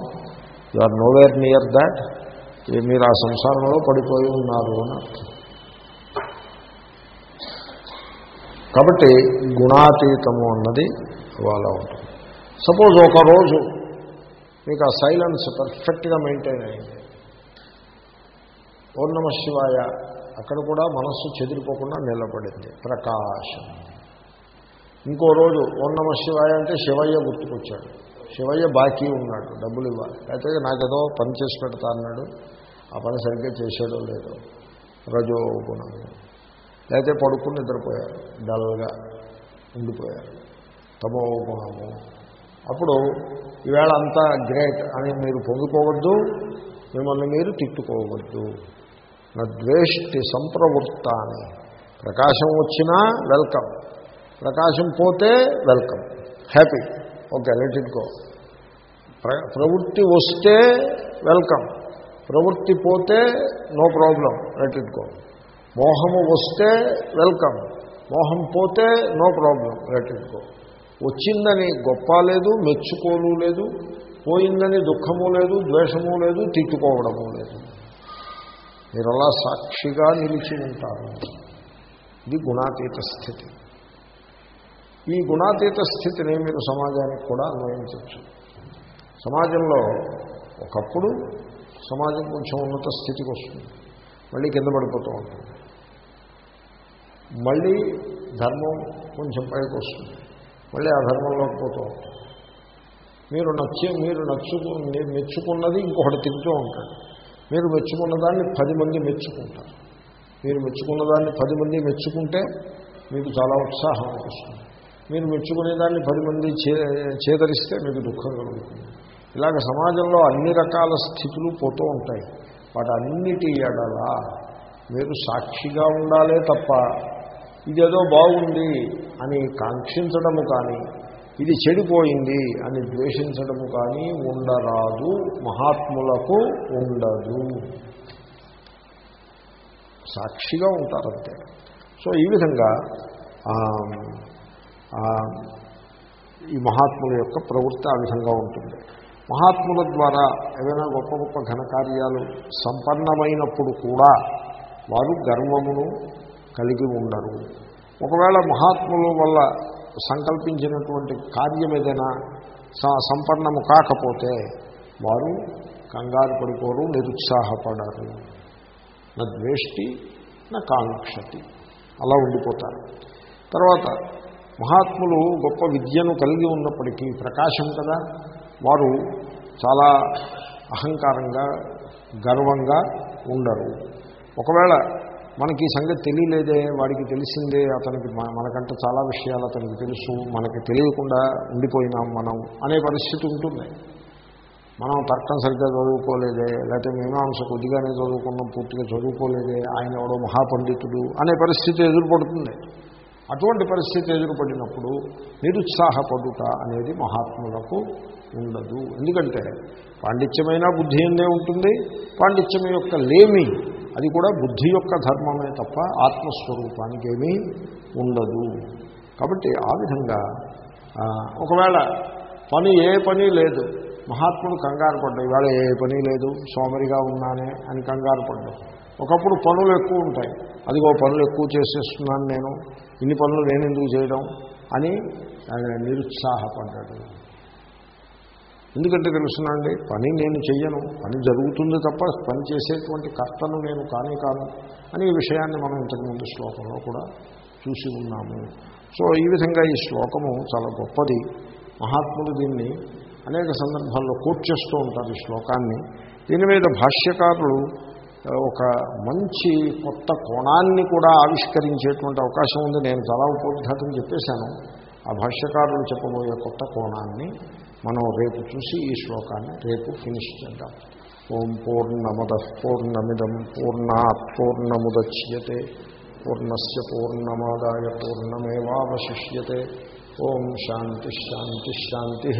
You are nowhere near that మీరు ఆ సంసారంలో పడిపోయి ఉన్నారు అని అర్థం. కాబట్టి గుణాతీతము అన్నది అలా ఉంటుంది. సపోజ్ ఒకరోజు మీకు ఆ సైలెన్స్ పర్ఫెక్ట్గా మెయింటైన్ అయింది. పౌర్ణమ శివాయ అక్కడ కూడా మనస్సు చెదిరిపోకుండా నిలబడింది. ప్రకాశం. ఇంకో రోజు ఓన్నమ శివాయ అంటే శివయ్య గుర్తుకొచ్చాడు. శివయ్య బాకీ ఉన్నాడు డబ్బులు ఇవ్వాలి. అయితే నాకేదో పని చేసి పెడతా అన్నాడు. ఆ పని సరిగ్గా చేశాడో లేదో. రజోగుణము లేకపోతే పడుకుని నిద్రపోయారు. డల్గా ఉండిపోయారు. తమో గుణము అప్పుడు ఈవేళ అంతా గ్రేట్ అని మీరు పొంగిపోవద్దు మిమ్మల్ని మీరు తిట్టుకోవద్దు. నా ద్వేష్టి సంప్రవృత్తాన్ని. ప్రకాశం వచ్చినా వెల్కమ్. ప్రకాశం పోతే welcome. Happy. Okay let it go. ప్ర ప్రవృత్తి వస్తే వెల్కమ్. ప్రవృత్తి పోతే no problem. Let it go. మోహము వస్తే వెల్కమ్. మోహం పోతే నో ప్రాబ్లం లెట్ వచ్చిందని గొప్ప లేదు మెచ్చుకోలు లేదు పోయిందని దుఃఖము లేదు ద్వేషము లేదు తిట్టుకోవడము లేదు. మీరు అలా సాక్షిగా నిలిచి ఉంటారు. ఇది గుణాతీత స్థితి. ఈ గుణాతీత స్థితిని మీరు సమాజానికి కూడా అన్వయించవచ్చు. సమాజంలో ఒకప్పుడు సమాజం కొంచెం ఉన్నత స్థితికి వస్తుంది. మళ్ళీ కింద పడిపోతూ ఉంటుంది. మళ్ళీ ధర్మం కొంచెం పైకి వస్తుంది. మళ్ళీ ఆ ధర్మంలోకి పోతూ ఉంటుంది మీరు నచ్చి మీరు నచ్చుకు మీరు మెచ్చుకున్నది ఇంకొకటి తింటూ ఉంటాడు మీరు మెచ్చుకున్న దాన్ని పది మంది మెచ్చుకుంటారు. మీరు మెచ్చుకున్న దాన్ని పది మంది మెచ్చుకుంటే మీకు చాలా ఉత్సాహం వస్తుంది. మీరు మెచ్చుకునే దాన్ని పది మంది చే చేదరిస్తే మీకు దుఃఖం కలుగుతుంది. ఇలాగ సమాజంలో అన్ని రకాల స్థితులు పోతూ ఉంటాయి. వాటన్నిటి ఎడలా మీరు సాక్షిగా ఉండాలే తప్ప ఇదేదో బాగుంది అని కాంక్షించడము కానీ ఇది చెడిపోయింది అని ద్వేషించడము కానీ ఉండరాదు మహాత్ములకు ఉండదు. సాక్షిగా ఉంటారంతే. సో ఈ విధంగా ఈ మహాత్ముల యొక్క ప్రవృత్తి ఆ విధంగా ఉంటుంది. మహాత్ముల ద్వారా ఏదైనా గొప్ప గొప్ప ఘనకార్యాలు సంపన్నమైనప్పుడు కూడా వారు గర్వమును కలిగి ఉండరు. ఒకవేళ మహాత్ముల వల్ల సంకల్పించినటువంటి కార్యం ఏదైనా సంపన్నము కాకపోతే వారు కంగారు పడిపోరు నిరుత్సాహపడరు. నా ద్వేష్టి నా కాంక్షతి. అలా ఉండిపోతారు. తర్వాత మహాత్ములు గొప్ప విద్యను కలిగి ఉన్నప్పటికీ ప్రకాశం కదా. వారు చాలా అహంకారంగా గర్వంగా ఉండరు. ఒకవేళ మనకి ఈ సంగతి తెలియలేదే వాడికి తెలిసిందే అతనికి మనకంటే చాలా విషయాలు అతనికి తెలుసు మనకి తెలియకుండా ఉండిపోయినాం మనం అనే పరిస్థితి ఉంటుంది. మనం తర్కం సరిగ్గా చదువుకోలేదే లేకపోతే మీమాంస కొద్దిగానే చదువుకున్నాం పూర్తిగా చదువుకోలేదే ఆయన ఎవడో మహాపండితుడు అనే పరిస్థితి ఎదురుపడుతుంది. అటువంటి పరిస్థితి ఎదురుపడినప్పుడు నిరుత్సాహపడుట అనేది మహాత్ములకు ఉండదు. ఎందుకంటే పాండిత్యమైన బుద్ధి ఎందే ఉంటుంది? పాండిత్యం యొక్క లేమి అది కూడా బుద్ధి యొక్క ధర్మమే తప్ప ఆత్మస్వరూపానికి ఏమీ ఉండదు. కాబట్టి ఆ విధంగా ఒకవేళ పని ఏ పని లేదు మహాత్ముడు కంగారు పడ్డాయి ఇవాళ ఏ పని లేదు సోమరిగా ఉన్నానే అని కంగారు పడ్డాయి ఒకప్పుడు పనులు ఎక్కువ ఉంటాయి. అదిగో పనులు ఎక్కువ చేసేస్తున్నాను నేను ఇన్ని పనులు నేను ఎందుకు చేయడం? అని నిరుత్సాహపడ్డాడు. ఎందుకంటే తెలుసునండి పని నేను చెయ్యను పని జరుగుతుంది తప్ప పని చేసేటువంటి కర్తను నేను కానే కాను అనే విషయాన్ని మనం ఇంతకుముందు శ్లోకంలో కూడా చూసి ఉన్నాము. సో ఈ విధంగా ఈ శ్లోకము చాలా గొప్పది. మహాత్ములు దీన్ని అనేక సందర్భాల్లో కోట్ చేస్తూ ఉంటారు ఈ శ్లోకాన్ని. దీని మీద భాష్యకారులు ఒక మంచి కొత్త కోణాన్ని కూడా ఆవిష్కరించేటువంటి అవకాశం ఉంది. నేను చాలా ఉపోద్ఘాతం చెప్పేశాను. ఆ భాష్యకారులు చెప్పబోయే కొత్త కోణాన్ని మనం రేపు చూసి ఈ శ్లోకాన్ని రేపు ఫినిష్ చేద్దాం. ఓం పూర్ణమద పూర్ణమిదం పూర్ణాత్ పూర్ణముద్యతే పూర్ణస్ పూర్ణమాదాయ పూర్ణమేవాశిష్యతే ఓం శాంతిశాంతిశాంతి